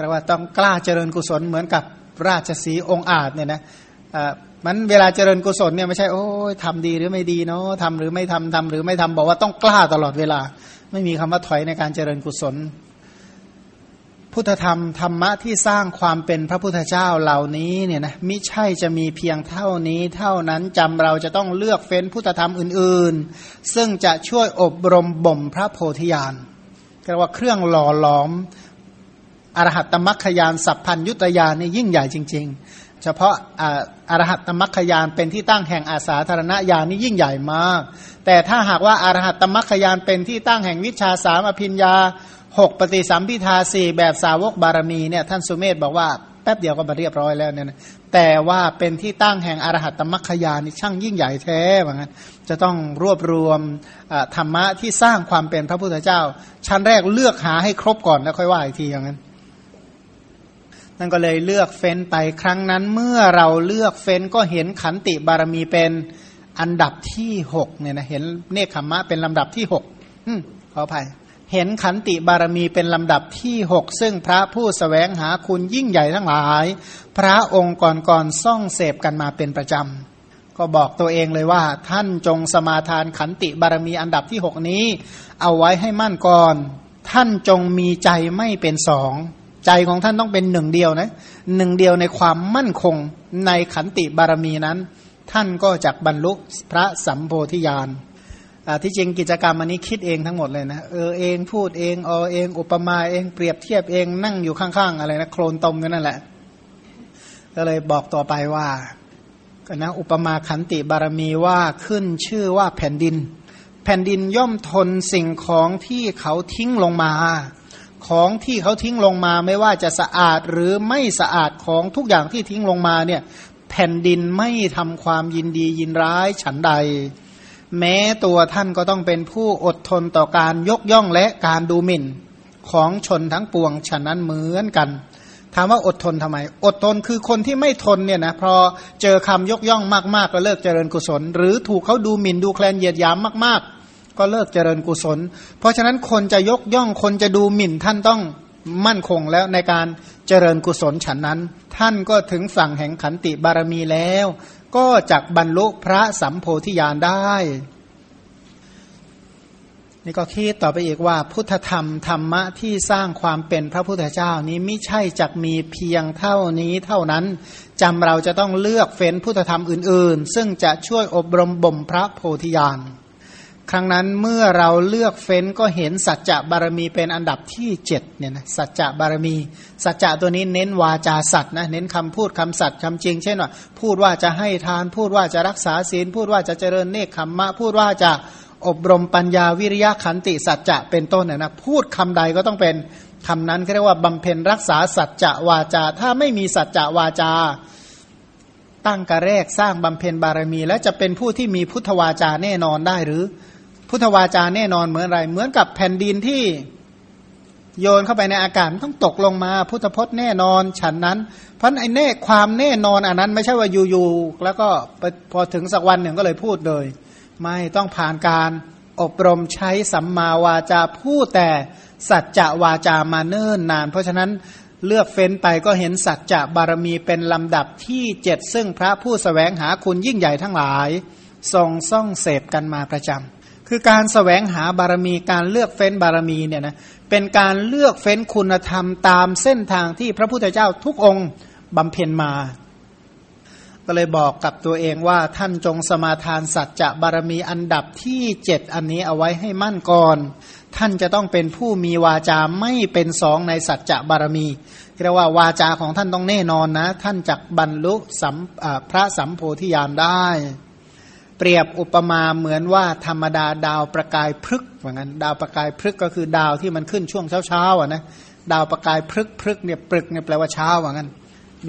เรียกว่าต้องกล้าเจริญกุศลเหมือนกับราชสีองค์อาจเนี่ยนะมันเวลาเจริญกุศลเนี่ยไม่ใช่โอ้ยทำดีหรือไม่ดีเนาะทำหรือไม่ทำทำหรือไม่ทำบอกว่าต้องกล้าตลอดเวลา ไม่มีคำว่าถอยในการเจริญกุศล พุทธธรรมธรรมะที่สร้างความเป็นพระพุทธเจ้าเหล่านี้เนี่ยนะมิใช่จะมีเพียงเท่านี้เท่านั้นจำเราจะต้องเลือกเฟ้นพุทธธรรมอื่น ๆ ซึ่งจะช่วยอบรมบ่มพระโพธิญาณเรียกว่าเครื่องหล่อหลอมอรหัตตมัคคยานสัพพัญยุตยานนี่ยิ่งใหญ่จริง ๆ เฉพาะอรหัตตมัคคยานเป็นที่ตั้งแห่งอาสาธารณญาณนี่ยิ่งใหญ่มาก แต่ถ้าหากว่าอารหัตตมัคคยานเป็นที่ตั้งแห่งวิชาสามอภิญญาหกปฏิสัมพิทาสี่แบบสาวกบารมีเนี่ยท่านสุเมธบอกว่าแป๊บเดียวก็มาเรียบร้อยแล้วเนี่ยนะแต่ว่าเป็นที่ตั้งแห่งอรหัตตมัคคยานนี่ช่างยิ่งใหญ่แท้เหมือนกันจะต้องรวบรวมธรรมะที่สร้างความเป็นพระพุทธเจ้า ชั้นแรกเลือกหาให้ครบก่อนแล้วค่อยว่าอีกทีอย่างนั้น นั่นก็เลยเลือกเฟ้นไปครั้งนั้นเมื่อเราเลือกเฟ้นก็เห็นขันติบารมีเป็นอันดับที่หกเนี่ยนะเห็นเนคขมมะเป็นลำดับที่หกขออภัยเห็นขันติบารมีเป็นลำดับที่หกซึ่งพระผู้สแสวงหาคุณยิ่งใหญ่ทั้งหลาย พระองค์ก่อนๆซ่องเสพกันมาเป็นประจำ ก็บอกตัวเองเลยว่า ท่านจงสมาทานขันติบารมีอันดับที่หกนี้ เอาไว้ให้มั่นก่อน ท่านจงมีใจไม่เป็นสอง ใจของท่านต้องเป็นหนึ่งเดียวนะหนึ่งเดียวในความมั่นคงในขันติบารมีนั้น ท่านก็จะบรรลุพระสัมโพธิญาณที่จริงกิจกรรมอันนี้คิดเองทั้งหมดเลยนะเออเองพูดเองออเอง อุปมาเองเปรียบเทียบเองนั่งอยู่ข้างๆอะไรนะโคลนตมกันนั่นแหละ ก็เลยบอกต่อไปว่านะอุปมาขันติบารมีว่าขึ้นชื่อว่าแผ่นดิน แผ่นดินย่อมทนสิ่งของที่เขาทิ้งลงมา ของที่เขาทิ้งลงมาไม่ว่าจะสะอาดหรือไม่สะอาดของทุกอย่างที่ทิ้งลงมาเนี่ยแผ่นดินไม่ทำความยินดียินร้ายฉันใด แม้ตัวท่านก็ต้องเป็นผู้อดทนต่อการยกย่องและการดูหมิ่นของชนทั้งปวงฉะนั้นเหมือนกันถามว่าอดทนทำไม อดทนคือคนที่ไม่ทนเนี่ยนะพอเจอคำยกย่องมากๆก็เลิกเจริญกุศล หรือถูกเขาดูหมิ่นดูแคลนเหยียดหยามมากๆ ก็เลิกเจริญกุศล เพราะฉะนั้นคนจะยกย่องคนจะดูหมิ่นท่านต้องมั่นคงแล้วในการเจริญกุศลฉันนั้น ท่านก็ถึงฝั่งแห่งขันติบารมีแล้ว ก็จักบรรลุพระสัมโพธิญาณได้ นี่ก็คิดต่อไปอีกว่า พุทธธรรมธรรมะที่สร้างความเป็นพระพุทธเจ้านี้ไม่ใช่จักมีเพียงเท่านี้เท่านั้นจำเราจะต้องเลือกเฟ้นพุทธธรรมอื่น ๆ ซึ่งจะช่วยอบรมบ่มพระโพธิญาณ ครั้งนั้นเมื่อเราเลือกเฟ้นก็เห็นสัจจะบารมีเป็นอันดับที่เจ็ดเนี่ยนะสัจจะบารมี สัจจะตัวนี้เน้นวาจาสัตว์นะเน้นคำพูดคำสัตย์คำจริง เช่นว่าพูดว่าจะให้ทาน พูดว่าจะรักษาศีล พูดว่าจะเจริญเนคขมมะ พูดว่าจะอบรมปัญญาวิริยะขันติสัจจะเป็นต้นนะนะพูดคำใดก็ต้องเป็นคำนั้นเรียกว่าบำเพ็ญรักษาสัจจะวาจา ถ้าไม่มีสัจจะวาจาตั้งกระแรกสร้างบำเพ็ญบารมี และจะเป็นผู้ที่มีพุทธวาจาแน่นอนได้หรือ พุทธวาจาแน่นอนเหมือนอะไรเหมือนกับแผ่นดินที่โยนเข้าไปในอากาศต้องตกลงมา พุทธพจน์แน่นอนฉันนั้น เพราะไอ้แน่ความแน่นอนอันนั้น ไม่ใช่ว่าอยู่ๆแล้วก็พอถึงสักวันหนึ่งก็เลยพูดเลย ไม่ต้องผ่านการอบรมใช้สัมมาวาจาพูดแต่สัจจะวาจามาเนิ่นนาน เพราะฉะนั้นเลือกเฟ้นไปก็เห็นสัจจะบารมีเป็นลำดับที่เจ็ดซึ่งพระผู้สแสวงหาคุณยิ่งใหญ่ทั้งหลายทรงซ่องเสพกันมาประจำ คือการสแสวงหาบารมีการเลือกเฟ้นบารมีเนี่ยนะเป็นการเลือกเฟ้นคุณธรรมตามเส้นทางที่พระพุทธเจ้าทุกองค์บำเพ็ญมา ก็เลยบอกกับตัวเองว่าท่านจงสมาทานสัจจะบารมีอันดับที่เจ็ดอันนี้เอาไว้ให้มั่นก่อน ท่านจะต้องเป็นผู้มีวาจาไม่เป็นสองในสัจจะบารมีเรียกว่าวาจาของท่านต้องแน่นอนนะ ท่านจักบรรลุสัมพระสัมโพธิญาณได้ เปรียบอุปมาเหมือนว่าธรรมดาดาวประกายพฤกเหมือนกันดาวประกายพฤกก็คือดาวที่มันขึ้นช่วงเช้าเช้าอะนะดาวประกายพฤกพฤกเนี่ยปรึกเนี่ยแปลว่าเช้าเหมือนกัน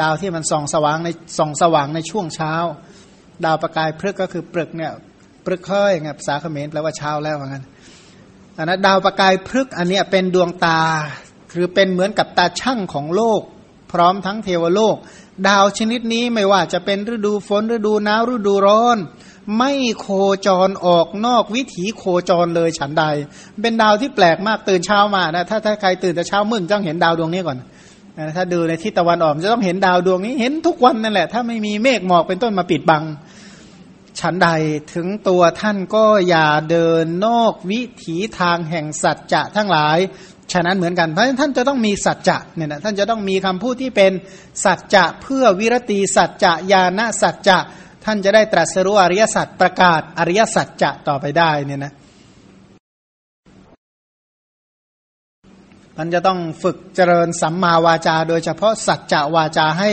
ดาวที่มันส่องสว่างในส่องสว่างในช่วงเช้า ดาวประกายพฤกก็คือปรึกเนี่ยปรึกค่อยไงภาษาเขมรแปลว่าเช้าแล้วเหมือนกันอันนั้นดาวประกายพฤกอันนี้เป็นดวงตาหรือเป็นเหมือนกับตาช่างของโลก พร้อมทั้งเทวโลก ดาวชนิดนี้ไม่ว่าจะเป็นฤดูฝนฤดูหนาวฤดูร้อน ไม่โคจรออกนอกวิถีโคจรเลยฉันใด เป็นดาวที่แปลกมากตื่นเช้ามานะถ้าถ้าใครตื่นแต่เช้ามืดต้องเห็นดาวดวงนี้ก่อนนะถ้าดูในทิศตะวันออกจะต้องเห็นดาวดวงนี้เห็นทุกวันนั่นแหละ ถ้าไม่มีเมฆหมอกเป็นต้นมาปิดบัง ฉันใดถึงตัวท่านก็อย่าเดินนอกวิถีทางแห่งสัจจะทั้งหลายฉะนั้นเหมือนกันเพราะฉะนั้นท่านจะต้องมีสัจจะเนี่ยนะท่านจะต้องมีคำพูดที่เป็นสัจจะเพื่อวิรติสัจจะญาณสัจจะ ท่านจะได้ตรัสรู้อริยสัจประกาศอริยสัจจะต่อไปได้เนี่ยนะมันจะต้องฝึกเจริญสัมมาวาจา โดยเฉพาะสัจจะวาจาให้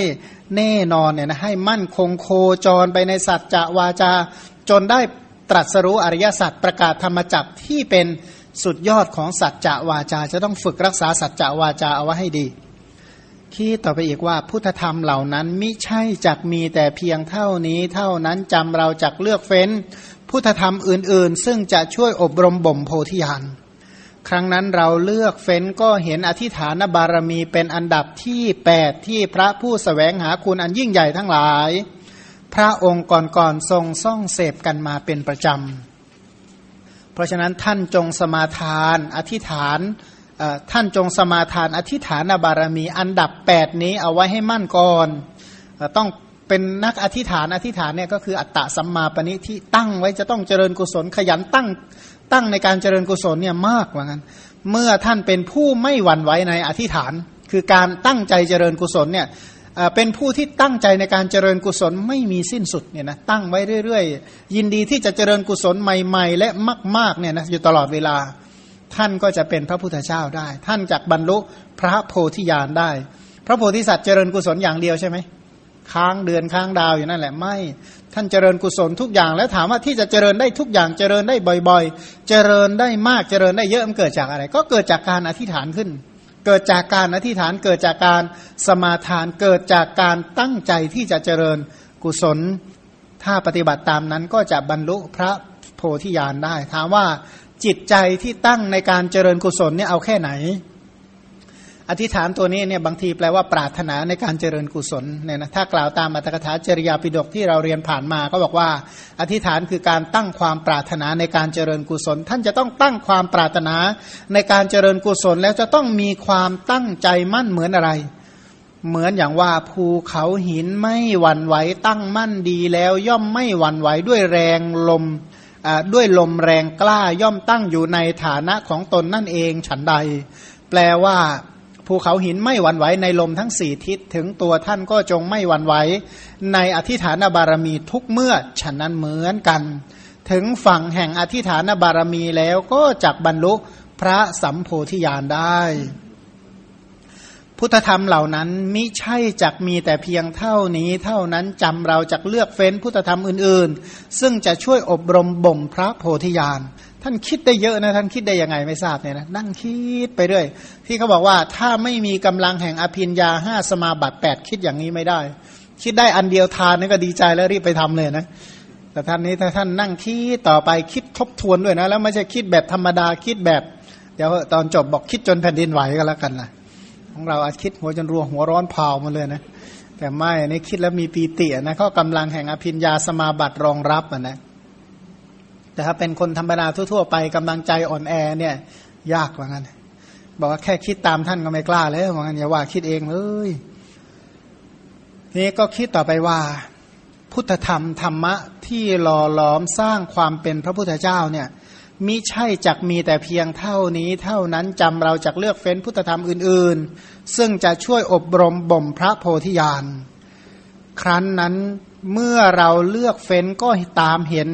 แน่นอนเนี่ยนะให้มั่นคงโคจรไปในสัจจะวาจา จนได้ตรัสรู้อริยสัจประกาศธรรมจักที่เป็นสุดยอดของสัจจะวาจา จะต้องฝึกรักษาสัจจะวาจาเอาไว้ให้ดี คีต่อไปอีกว่าพุทธธรรมเหล่านั้นมิใช่จักมีแต่เพียงเท่านี้เท่านั้นจำเราจักเลือกเฟ้น พุทธธรรมอื่น ๆ ซึ่งจะช่วยอบรมบ่มโพธิญาณครั้งนั้นเราเลือกเฟ้นก็เห็นอธิฐานบารมีเป็นอันดับที่แปดที่พระผู้สแสวงหาคุณอันยิ่งใหญ่ทั้งหลาย พระองค์ก่อนๆทรงซ่องเสพกันมาเป็นประจำ เพราะฉะนั้นท่านจงสมาทาน อธิฐาน ท่านจงสมาทานอธิษฐานบารมีอันดับ 8 นี้เอาไว้ให้มั่นก่อนต้องเป็นนักอธิษฐานอธิษฐานเนี่ยก็คืออัตตะสัมมาปณิที่ตั้งไว้จะต้องเจริญกุศลขยันตั้งตั้งในการเจริญกุศลเนี่ยมากว่านั้น เมื่อท่านเป็นผู้ไม่หวั่นไหวในอธิษฐาน คือการตั้งใจเจริญกุศลเนี่ยเป็นผู้ที่ตั้งใจในการเจริญกุศลไม่มีสิ้นสุดเนี่ยนะตั้งไว้เรื่อย ๆ ยินดีที่จะเจริญกุศลใหม่ ๆ และมากๆเนี่ยนะอยู่ตลอดเวลา ท่านก็จะเป็นพระพุทธเจ้าได้ ท่านจะบรรลุพระโพธิญาณได้ พระโพธิสัตว์เจริญกุศลอย่างเดียวใช่ไหมค้างเดือนค้างดาวอยู่นั่นแหละไม่ ท่านเจริญกุศลทุกอย่างแล้วถามว่าที่จะเจริญได้ทุกอย่างเจริญได้บ่อยๆ เจริญได้มากเจริญได้เยอะมันเกิดจากอะไร ก็เกิดจากการอธิษฐานขึ้น เกิดจากการอธิษฐานเกิดจากการสมาทานเกิดจากการตั้งใจที่จะเจริญกุศล ถ้าปฏิบัติตามนั้นก็จะบรรลุพระโพธิญาณได้ ถามว่า จิตใจที่ตั้งในการเจริญกุศลเนี่ยเอาแค่ไหน อธิษฐานตัวนี้เนี่ยบางทีแปลว่าปรารถนาในการเจริญกุศลเนี่ยนะถ้ากล่าวตามอัตถกถาจริยาปิฎกที่เราเรียนผ่านมา ก็บอกว่า อธิษฐานคือการตั้งความปรารถนาในการเจริญกุศล ท่านจะต้องตั้งความปรารถนาในการเจริญกุศล แล้วจะต้องมีความตั้งใจมั่นเหมือนอะไรเหมือนอย่างว่าภูเขาหินไม่หวั่นไหวตั้งมั่นดีแล้วย่อมไม่หวั่นไหวด้วยแรงลม ด้วยลมแรงกล้าย่อมตั้งอยู่ในฐานะของตนนั่นเองฉันใด แปลว่าภูเขาหินไม่หวั่นไหวในลมทั้งสี่ทิศถึงตัวท่านก็จงไม่หวั่นไหวในอธิฐานบารมีทุกเมื่อฉะนั้นเหมือนกัน ถึงฝั่งแห่งอธิฐานบารมีแล้วก็จักบรรลุพระสัมโพธิญาณได้ พุทธธรรมเหล่านั้นมิใช่จักมีแต่เพียงเท่านี้เท่านั้นจำเราจักเลือกเฟ้นพุทธธรรมอื่นๆ ซึ่งจะช่วยอบรมบ่มพระโพธิญาณท่านคิดได้เยอะนะท่านคิดได้ยังไงไม่ทราบเนี่ยนะนั่งคิดไปเรื่อยที่เขาบอกว่าถ้าไม่มีกำลังแห่งอภินยาห้าสมาบัติแปดคิดอย่างนี้ไม่ได้ คิดได้อันเดียวทานนี่ก็ดีใจแล้วรีบไปทำเลยนะแต่ท่านนี้ถ้าท่านนั่งคิดต่อไปคิดทบทวนด้วยนะแล้วไม่ใช่คิดแบบธรรมดาคิดแบบเดี๋ยวตอนจบบอกคิดจนแผ่นดินไหวก็แล้วกันนะ ของเราอาจคิดหัวจนรัวหัวร้อนเผามาเลยนะแต่ไม่ในคิดแล้วมีปีตินะเขากำลังแห่งอภินยาสมาบัติรองรับนะแต่ถ้าเป็นคนธรรมดาทั่วๆไปกำลังใจอ่อนแอเนี่ย ยากกว่างั้นบอกว่าแค่คิดตามท่านก็ไม่กล้าแล้วว่างั้นอย่าว่าคิดเองเลยนี่ก็คิดต่อไปว่า พุทธธรรมธรรมะที่หล่อหลอมสร้างความเป็นพระพุทธเจ้าเนี่ย มิใช่จักมีแต่เพียงเท่านี้ เท่านั้นจำเราจักเลือกเฟ้นพุทธธรรมอื่น ๆ ซึ่งจะช่วยอบรมบ่มพระโพธิญาณ ครั้นนั้นเมื่อเราเลือกเฟ้นก็ตามเห็น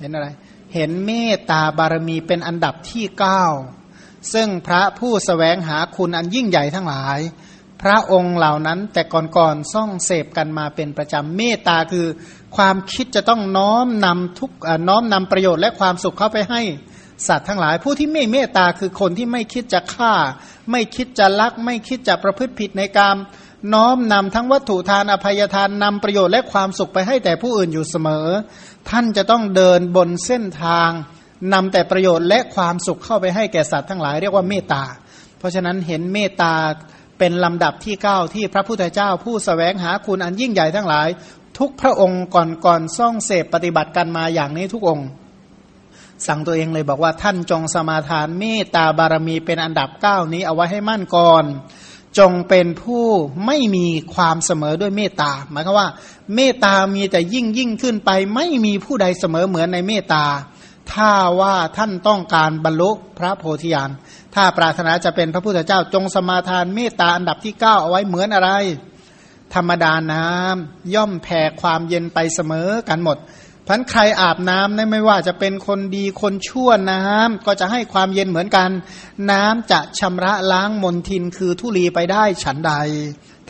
เห็นอะไร เห็นเมตตาบารมีเป็นอันดับที่เก้าซึ่งพระผู้สแสวงหาคุณอันยิ่งใหญ่ทั้งหลาย พระองค์เหล่านั้นแต่ก่อนๆซ่องเสพกันมาเป็นประจำเมตตาคือ ความคิดจะต้องน้อมนำทุกน้อมนำประโยชน์และความสุขเข้าไปให้สัตว์ทั้งหลาย ผู้ที่ไม่เมตตาคือคนที่ไม่คิดจะฆ่า ไม่คิดจะลัก ไม่คิดจะประพฤติผิดในการน้อมนำทั้งวัตถุทานอภัยทานนำประโยชน์และความสุขไปให้แต่ผู้อื่นอยู่เสมอ ท่านจะต้องเดินบนเส้นทางนำแต่ประโยชน์และความสุขเข้าไปให้แก่สัตว์ทั้งหลายเรียกว่าเมตตา เพราะฉะนั้นเห็นเมตตาเป็นลำดับที่เก้าที่พระพุทธเจ้าผู้สแสวงหาคุณอันยิ่งใหญ่ทั้งหลาย ทุกพระองค์ก่อนก่อนซ่องเสพปฏิบัติกันมาอย่างนี้ทุกองค์ สั่งตัวเองเลยบอกว่าท่านจงสมาทานเมตตาบารมีเป็นอันดับเก้านี้เอาไว้ให้มั่นก่อน จงเป็นผู้ไม่มีความเสมอด้วยเมตตาหมายความว่า เมตตามีแต่ยิ่งยิ่งขึ้นไป ไม่มีผู้ใดเสมอเหมือนในเมตตาถ้าว่าท่านต้องการบรรลุพระโพธิญาณ ถ้าปรารถนาจะเป็นพระพุทธเจ้าจงสมาทานเมตตาอันดับที่เก้าเอาไว้เหมือนอะไร ธรรมดาน้ำย่อมแผ่ความเย็นไปเสมอกันหมดพันใครอาบน้ำไม่ว่าจะเป็นคนดีคนชั่วน้ำก็จะให้ความเย็นเหมือนกัน น้ำจะชำระล้างมนทินคือทุลีไปได้ฉันใด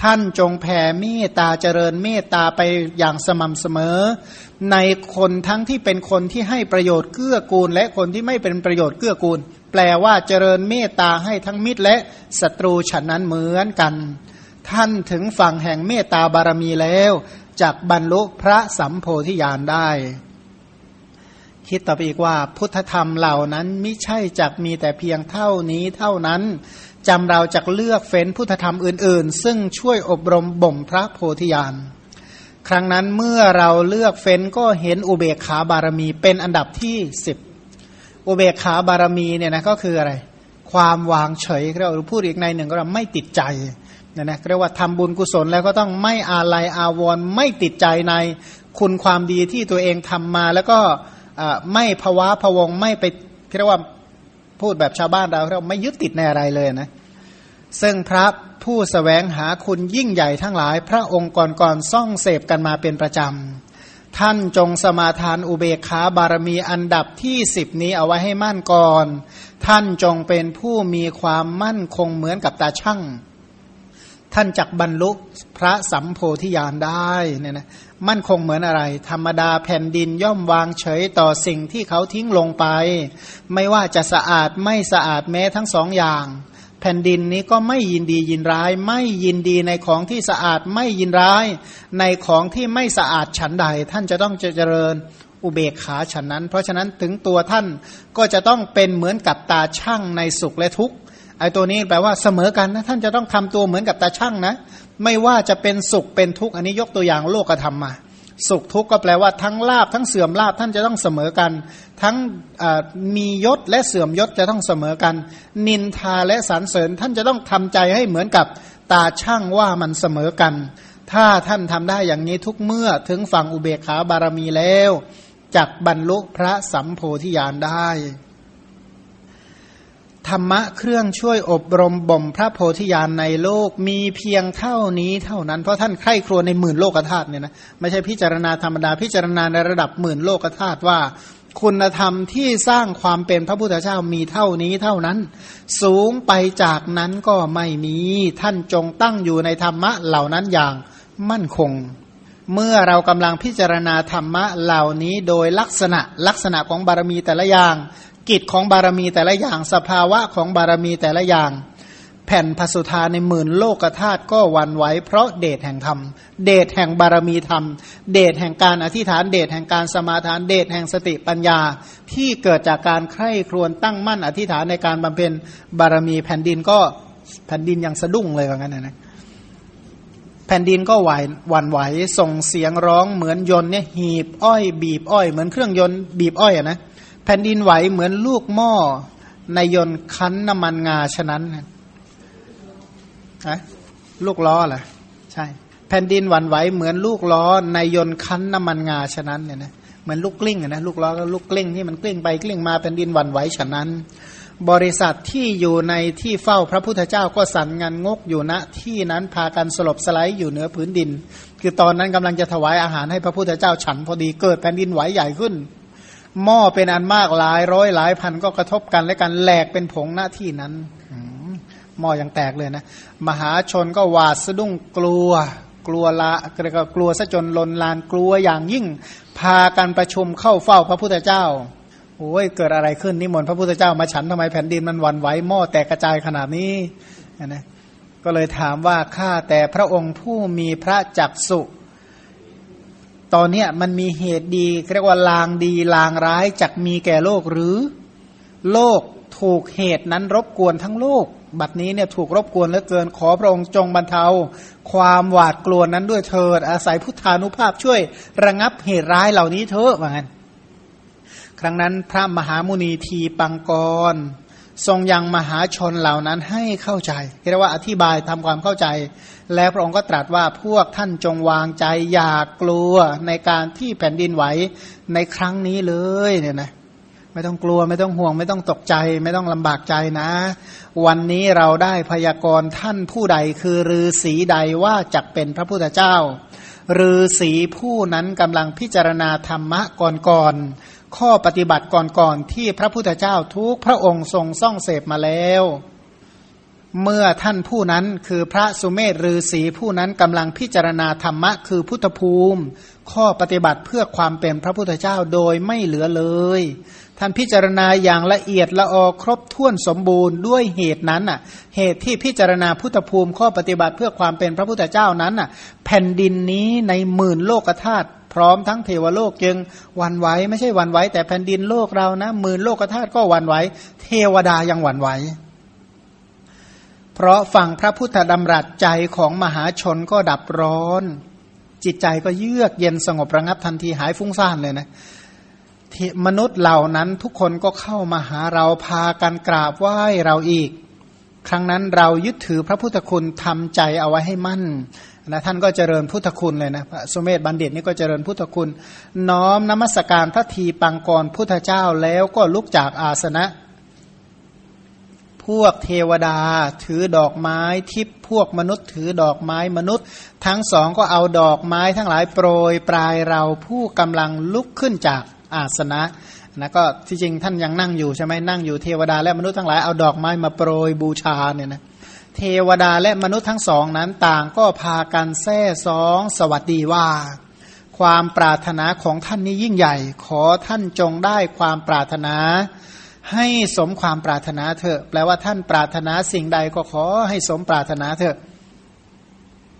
ท่านจงแผ่เมตตาเจริญเมตตาไปอย่างสม่ำเสมอ ในคนทั้งที่เป็นคนที่ให้ประโยชน์เกื้อกูล และคนที่ไม่เป็นประโยชน์เกื้อกูล แปลว่าเจริญเมตตาให้ทั้งมิตรและศัตรูฉันนั้นเหมือนกัน ท่านถึงฝั่งแห่งเมตตาบารมีแล้วจากบรรลุพระสัมโพธิญาณได้ คิดต่อไปอีกว่าพุทธธรรมเหล่านั้นไม่ใช่จักมีแต่เพียงเท่านี้เท่านั้นจำเราจะเลือกเฟ้นพุทธธรรมอื่น ๆ ซึ่งช่วยอบรมบ่มพระโพธิญาณครั้งนั้นเมื่อเราเลือกเฟ้นก็เห็นอุเบกขาบารมีเป็นอันดับที่สิบอุเบกขาบารมีเนี่ยนะก็คืออะไร ความวางเฉยเราพูดอีกในหนึ่งก็เราไม่ติดใจ เนี่ยนะเรียกว่าทำบุญกุศลแล้วก็ต้องไม่อาลัยอาวรณ์ไม่ติดใจในคุณความดีที่ตัวเองทำมา แล้วก็ไม่ภาวะพวงไม่ไปเรียกว่าพูดแบบชาวบ้านเราเราไม่ยึดติดในอะไรเลยนะซึ่งพระผู้สแสวงหาคุณยิ่งใหญ่ทั้งหลาย พระองค์ก่อนๆซ่องเสพกันมาเป็นประจำ ท่านจงสมาทานอุเบกขาบารมีอันดับที่สิบนี้เอาไว้ให้มั่นก่อน ท่านจงเป็นผู้มีความมั่นคงเหมือนกับตาช่าง ท่านจักบรรลุพระสัมโพธิญาณได้เนี่ยนะมั่นคงเหมือนอะไร ธรรมดาแผ่นดินย่อมวางเฉยต่อสิ่งที่เขาทิ้งลงไป ไม่ว่าจะสะอาดไม่สะอาดแม้ทั้งสองอย่าง แผ่นดินนี้ก็ไม่ยินดียินร้าย ไม่ยินดีในของที่สะอาดไม่ยินร้าย ในของที่ไม่สะอาดฉันใด ท่านจะต้องเจริญอุเบกขาฉันนั้น เพราะฉะนั้นถึงตัวท่านก็จะต้องเป็นเหมือนกับตาช่างในสุขและทุกข์ ไอ้ตัวนี้แปลว่าเสมอกันนะท่านจะต้องทำตัวเหมือนกับตาช่างนะ ไม่ว่าจะเป็นสุขเป็นทุกข์อันนี้ยกตัวอย่างโลกธรรมมา สุขทุกข์ก็แปลว่าทั้งลาบทั้งเสื่อมลาบท่านจะต้องเสมอกัน ทั้งมียศและเสื่อมยศจะต้องเสมอกัน นินทาและสรรเสริญท่านจะต้องทำใจให้เหมือนกับตาช่างว่ามันเสมอกัน ถ้าท่านทำได้อย่างนี้ทุกเมื่อถึงฝั่งอุเบกขาบารมีแล้วจักบรรลุพระสัมโพธิญาณได้ ธรรมะเครื่องช่วยอบรมบ่มพระโพธิญาณในโลกมีเพียงเท่านี้เท่านั้น เพราะท่านใคร่ครวญในหมื่นโลกธาตุเนี่ยนะไม่ใช่พิจารณาธรรมดาพิจารณาในระดับหมื่นโลกธาตุว่า คุณธรรมที่สร้างความเป็นพระพุทธเจ้ามีเท่านี้เท่านั้น สูงไปจากนั้นก็ไม่มีท่านจงตั้งอยู่ในธรรมะเหล่านั้นอย่างมั่นคง เมื่อเรากำลังพิจารณาธรรมะเหล่านี้โดยลักษณะลักษณะของบารมีแต่ละอย่าง กิจของบารมีแต่ละอย่าง สภาวะของบารมีแต่ละอย่าง แผ่นพสุธาในหมื่นโลกธาตุก็วันไหวเพราะเดชแห่งธรรม เดชแห่งบารมีธรรม เดชแห่งการอธิษฐาน เดชแห่งการสมาทาน เดชแห่งสติปัญญา ที่เกิดจากการใคร่ครวญตั้งมั่นอธิษฐานในการบำเพ็ญบารมีแผ่นดินก็แผ่นดินยังสะดุ้งเลยว่างั้นนะแผ่นดินก็ไหววันไหวส่งเสียงร้องเหมือนยนต์เนี่ยหีบอ้อย บีบอ้อย เหมือนเครื่องยนต์บีบอ้อยอะนะ ผ่นดินไหวเหมือนลูกหม้อในยนต์คั้นน้ำมันงาฉะนั้นนะลูกล้อแหละใช่ แผ่นดินหวั่นไหวเหมือนลูกล้อในยนต์คั้นน้ำมันงาฉะนั้นเนี่ยนะเหมือนลูกกลิ้งนะลูกล้อก็ลูกกลิ้งที่มันกลิ้งไปกลิ้งมาแผ่นดินหวั่นไหวฉะนั้น บริษัทที่อยู่ในที่เฝ้าพระพุทธเจ้าก็สั่นงานงกอยู่ณที่นั้นพากันสลบสไลด์อยู่เหนือพื้นดิน คือตอนนั้นกำลังจะถวายอาหารให้พระพุทธเจ้าฉันพอดีเกิดแผ่นดินไหวใหญ่ขึ้น หม้อเป็นอันมากหลายร้อยหลายพันก็กระทบกันและกันแหลกเป็นผงหน้าที่นั้นหม้อยังแตกเลยนะ มหาชนก็หวาดสะดุ้งกลัว กลัวละก็กลัวซะจนลนลานกลัวอย่างยิ่ง พากันประชุมเข้าเฝ้าพระพุทธเจ้าโอ้ยเกิดอะไรขึ้นนิมนต์พระพุทธเจ้ามาฉันทำไมแผ่นดินมันวันไหวหม้อแตกกระจายขนาดนี้นะก็เลยถามว่าข้าแต่พระองค์ผู้มีพระจักสุ ตอนเนี้ยมันมีเหตุดีเรียกว่าลางดีลางร้ายจักมีแก่โลกหรือ โลกถูกเหตุนั้นรบกวนทั้งโลก บัดนี้เนี่ยถูกรบกวนเหลือเกิน ขอพระองค์จงบรรเทา ความหวาดกลัวนั้นด้วยเถิด อาศัยพุทธานุภาพช่วยระงับเหตุร้ายเหล่านี้เถอะว่างั้นครั้งนั้นพระมหามุนีทีปังกร ทรงยังมหาชนเหล่านั้นให้เข้าใจเรียกว่าอธิบายทำความเข้าใจ แล้วพระองค์ก็ตรัสว่าพวกท่านจงวางใจอย่ากกลัวในการที่แผ่นดินไหวในครั้งนี้เลยเนี่ยนะไม่ต้องกลัวไม่ต้องห่วง ไม่ต้องตกใจ ไม่ต้องลำบากใจนะ วันนี้เราได้พยากรณ์ท่านผู้ใดคือฤาษีใดว่าจะเป็นพระพุทธเจ้าฤาษีผู้นั้นกำลังพิจารณาธรรมะก่อนๆข้อปฏิบัติก่อนๆที่พระพุทธเจ้าทุกพระองค์ทรงซ่องเสพมาแล้ว เมื่อท่านผู้นั้นคือพระสุเมธฤาษีผู้นั้นกำลังพิจารณาธรรมะ คือพุทธภูมิ ข้อปฏิบัติเพื่อความเป็นพระพุทธเจ้าโดยไม่เหลือเลย ท่านพิจารณาอย่างละเอียดละออครบถ้วนสมบูรณ์ด้วยเหตุนั้นอะ เหตุที่พิจารณาพุทธภูมิข้อปฏิบัติเพื่อความเป็นพระพุทธเจ้านั้นอะ แผ่นดินนี้ในหมื่นโลกธาตุพร้อมทั้งเทวโลกยังวันไหวไม่ใช่วันไหวแต่แผ่นดินโลกเรานะหมื่นโลกธาตุก็วันไหวเทวดายังวันไหว เพราะฟังพระพุทธดำรัสใจของมหาชนก็ดับร้อน จิตใจก็เยือกเย็นสงบระงับทันทีหายฟุ้งซ่านเลยนะมนุษย์เหล่านั้นทุกคนก็เข้ามาหาเราพากันกราบไหว้เราอีก ครั้งนั้นเรายึดถือพระพุทธคุณทำใจเอาไว้ให้มั่นนะท่านก็เจริญพุทธคุณเลยนะพระสุเมธบัณฑิตนี่ก็เจริญพุทธคุณ น้อมนมัสการพระทีปังกรพุทธเจ้าแล้วก็ลุกจากอาสนะ พวกเทวดาถือดอกไม้ทิพพวกมนุษย์ถือดอกไม้มนุษย์ ทั้งสองก็เอาดอกไม้ทั้งหลายโปรยปลายเราผู้กำลังลุกขึ้นจากอาสนะนะก็ที่จริงท่านยังนั่งอยู่ใช่ไหมนั่งอยู่เทวดาและมนุษย์ทั้งหลายเอาดอกไม้มาโปรยบูชาเนี่ยนะเทวดาและมนุษย์ทั้งสองนั้นต่างก็พากันแซ่สองสวัสดีว่า ความปรารถนาของท่านนี้ยิ่งใหญ่ ขอท่านจงได้ความปรารถนา ให้สมความปรารถนาเถอะแปลว่าท่านปรารถนาสิ่งใดก็ขอให้สมปรารถนาเถอะ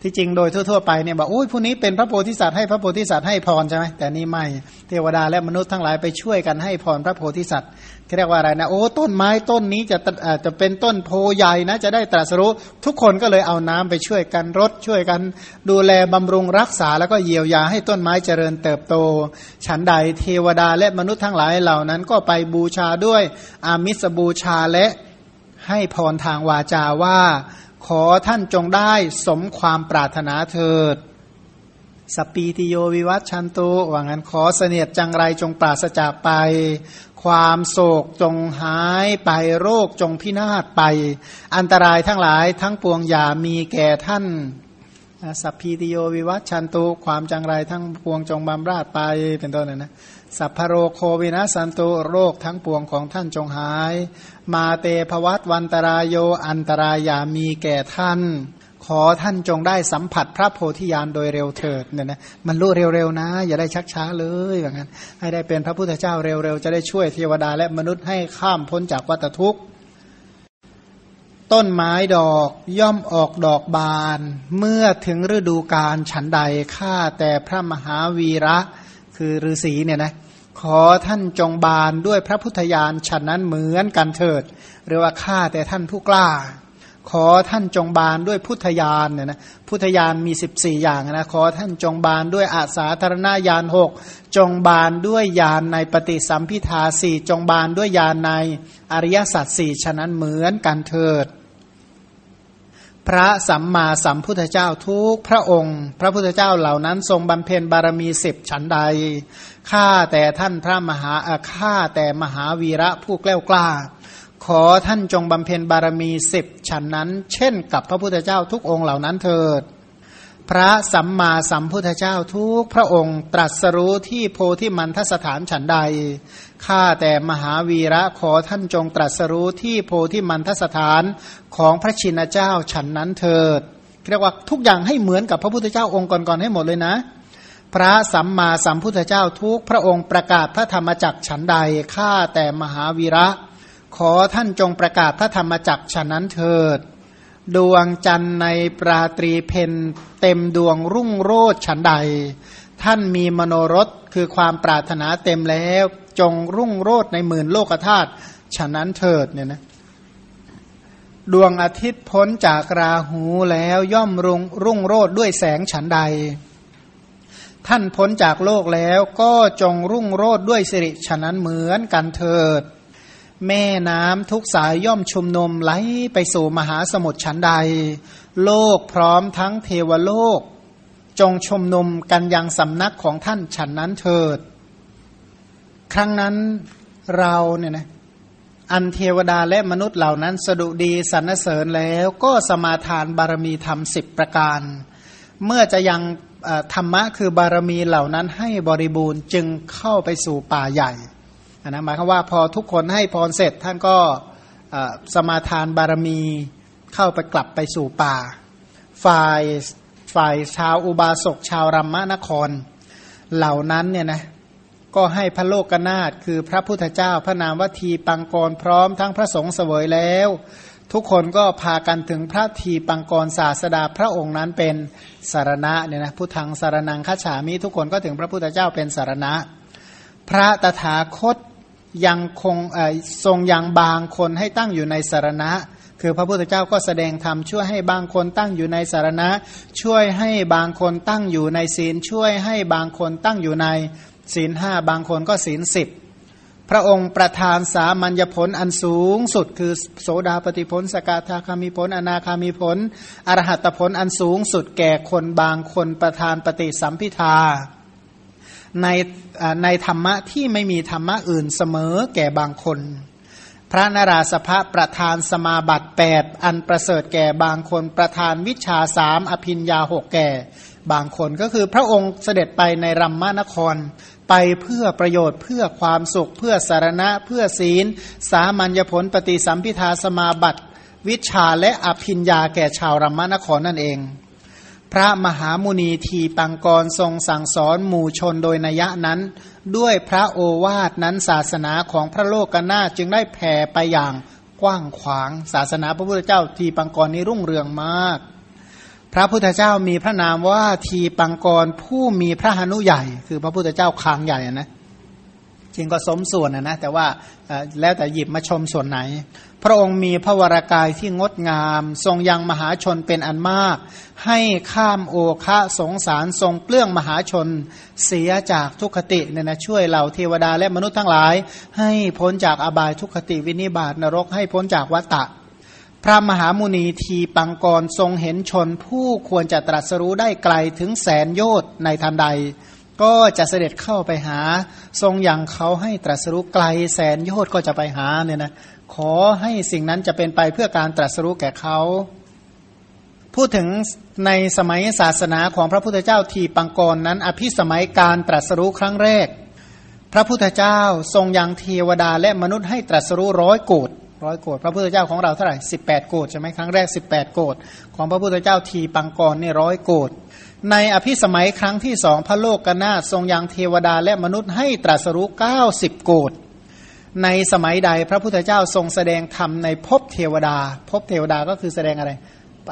ที่จริงโดยทั่วๆไปเนี่ยบอกโอ้ยผู้นี้เป็นพระโพธิสัตว์ให้พระโพธิสัตว์ให้พรใช่ไหมแต่นี่ไม่เทวดาและมนุษย์ทั้งหลายไปช่วยกันให้พรพระโพธิสัตว์เรียกว่าอะไรนะโอ้ต้นไม้ต้นนี้จะจะเป็นต้นโพใหญ่นะจะได้ตรัสรู้ทุกคนก็เลยเอาน้ำไปช่วยกันรดช่วยกันดูแลบำรุงรักษาแล้วก็เยียวยาให้ต้นไม้เจริญเติบโต ฉันใดเทวดาและมนุษย์ทั้งหลายเหล่านั้น ก็ไปบูชาด้วยอามิสบูชาและให้พรทางวาจาว่า ขอท่านจงได้สมความปรารถนาเถิด สปีติโยวิวัตชันตุ ว่างั้นขอเสนียดจังไรจงปราศจากไป ความโศกจงหายไปโรคจงพินาศไป อันตรายทั้งหลายทั้งปวงอย่ามีแก่ท่านสัพพีติโยวิวัตชันตุ ความจังไรทั้งปวงจงบำราดไปเป็นต้นนะนะ สัพพโรโควินาสันตุโรคทั้งปวงของท่านจงหาย มาเตภวัตวันตรายโยอันตรายามีแก่ท่าน ขอท่านจงได้สัมผัสพระโพธิญาณโดยเร็วเถิดเนี่ยนะมันรู้เร็วๆนะ อย่าได้ชักช้าเลยแบบนั้นให้ได้เป็นพระพุทธเจ้าเร็วๆ จะได้ช่วยเทวดาและมนุษย์ให้ข้ามพ้นจากวัฏทุกข์ต้นไม้ดอกย่อมออกดอกบาน เมื่อถึงฤดูกาลฉันใดข้าแต่พระมหาวีระ คือฤาษีเนี่ยนะขอท่านจงบานด้วยพระพุทธญาณฉันนั้นเหมือนกันเถิด หรือว่าข้าแต่ท่านผู้กล้า ขอท่านจงบานด้วยพุทธญาณเนี่ยนะพุทธญาณมี 14 อย่างนะขอท่านจงบานด้วยอาสาธารณญาณหกจงบานด้วยญาณในปฏิสัมพิทาสี่จงบานด้วยญาณในอริยสัจสี่ฉะนั้นเหมือนกันเถิด พระสัมมาสัมพุทธเจ้าทุกพระองค์ พระพุทธเจ้าเหล่านั้นทรงบำเพ็ญบารมีสิบฉันใดข้าแต่ท่านพระมหาข้าแต่มหาวีระผู้แกล้วกล้า ขอท่านจงบำเพ็ญบารมีสิบฉันนั้น เช่นกับพระพุทธเจ้าทุกองค์เหล่านั้นเถิด พระสัมมาสัมพุทธเจ้าทุกพระองค์ตรัสรู้ที่โพธิมันทสถานฉันใด ข้าแต่มหาวีระขอท่านจงตรัสรู้ที่โพธิมันทสถานของพระชินเจ้าฉันนั้นเถิดเรียกว่าทุกอย่างให้เหมือนกับพระพุทธเจ้าองค์ก่อนๆให้หมดเลยนะ พระสัมมาสัมพุทธเจ้าทุกพระองค์ประกาศพระธรรมจักฉันใด ข้าแต่มหาวีระ ขอท่านจงประกาศพระธรรมจักฉันนั้นเถิด ดวงจันทร์ในปราตรีเพนเต็มดวงรุ่งโรดฉันใด ท่านมีมโนรสคือความปรารถนาเต็มแล้ว จงรุ่งโรดในหมื่นโลกธาตุฉะนั้นเถิดเนี่ยนะดวงอาทิตย์พ้นจากราหูแล้วย่อมรุ่งรุ่งโรดด้วยแสงฉันใด ท่านพ้นจากโลกแล้วก็จงรุ่งโรดด้วยสิริฉะนั้นเหมือนกันเถิด แม่น้ำทุกสายย่อมชุมนุมไหลไปสู่มหาสมุทรฉันใด โลกพร้อมทั้งเทวโลก จงชุมนุมกันยังสำนักของท่านฉันนั้นเถิด ครั้งนั้นเราเนี่ยนะอันเทวดาและมนุษย์เหล่านั้นสดุดีสรรเสริญแล้วก็สมาทานบารมีธรรมสิบประการ เมื่อจะยังธรรมะคือบารมีเหล่านั้นให้บริบูรณ์จึงเข้าไปสู่ป่าใหญ่ นะหมายความว่าพอทุกคนให้พรเสร็จท่านก็สมาทานบารมีเข้าไปกลับไปสู่ป่า ฝ่ายฝ่ายชาวอุบาสกชาวรัมมนคร เหล่านั้นเนี่ยนะก็ให้พระโลกนาถคือพระพุทธเจ้าพระนามวทีปังกรพร้อมทั้งพระสงฆ์เสวยแล้ว ทุกคนก็พากันถึงพระทีปังกรศาสดาพระองค์นั้นเป็นสารณะเนี่ยนะพุทธังสารนังคัจฉามิทุกคนก็ถึงพระพุทธเจ้าเป็นสารณะ พระตถาคต ยังคงทรงยังบางคนให้ตั้งอยู่ในสารณะ คือพระพุทธเจ้าก็แสดงธรรมช่วยให้บางคนตั้งอยู่ในสารณะ ช่วยให้บางคนตั้งอยู่ในศีล ช่วยให้บางคนตั้งอยู่ในศีลห้าบางคนก็ศีลสิบพระองค์ประทานสามัญญผลอันสูงสุด คือโสดาปฏิผล สกาธาคามีผล อนาคามีผล อรหัตผลอันสูงสุดแก่คนบางคนประทานปฏิสัมพิทา ในในธรรมะที่ไม่มีธรรมะอื่นเสมอแก่บางคน พระนราสภะประธานสมาบัติแปดอันประเสริฐแก่บางคน ประธานวิชาสามอภินยาหกแก่บางคนก็คือพระองค์เสด็จไปในรัมมานคร ไปเพื่อประโยชน์เพื่อความสุข เพื่อสารณะ เพื่อศีล สามัญญผลปฏิสัมพิทาสมาบัติ วิชาและอภิญญาแก่ชาวรัมมานครนั่นเอง พระมหามุนีทีปังกรทรงสั่งสอนหมู่ชนโดยนัยนั้น ด้วยพระโอวาทนั้นศาสนาของพระโลกนาจึงได้แผ่ไปอย่างกว้างขวาง ศาสนาพระพุทธเจ้าทีปังกรนี้รุ่งเรืองมาก พระพุทธเจ้ามีพระนามว่าทีปังกรผู้มีพระหนุใหญ่ คือพระพุทธเจ้าคางใหญ่นะจริงก็สมส่วนนะแต่ว่าแล้วแต่หยิบมาชมส่วนไหน พระองค์มีพระวรากายที่งดงาม ทรงยังมหาชนเป็นอันมาก ให้ข้ามโอคะสงสารทรงเปลื้องมหาชนเสียจากทุกขติเนี่ยนะช่วยเหล่าเทวดาและมนุษย์ทั้งหลาย ให้พ้นจากอบายทุกขติวินิบาตนรกให้พ้นจากวัตตะพระมหามุนีทีปังกรทรงเห็นชนผู้ควรจะตรัสรู้ได้ไกลถึงแสนโยชน์ในทันใด ก็จะเสด็จเข้าไปหา ทรงอย่างเขาให้ตรัสรู้ไกลแสนโยชน์ก็จะไปหาเนี่ยนะ ขอให้สิ่งนั้นจะเป็นไปเพื่อการตรัสรู้แก่เขา พูดถึงในสมัยศาสนาของพระพุทธเจ้าทีปังกรนั้น อภิสมัยการตรัสรู้ครั้งแรก พระพุทธเจ้าทรงยังเทวดาและมนุษย์ให้ตรัสรู้ร้อยโกดร้อยโกดพระพุทธเจ้าของเราเท่าไหร่สิบแปดโกดใช่ไหมครั้งแรกสิบแปดโกดของพระพุทธเจ้าทีปังกรนี่ร้อยโกดในอภิสมัยครั้งที่สองพระโลกกนาทรงยังเทวดาและมนุษย์ให้ตรัสรู้เก้าสิบโกด ในสมัยใดพระพุทธเจ้าทรงแสดงธรรมในภพเทวดาภพเทวดาก็คือแสดงอะไร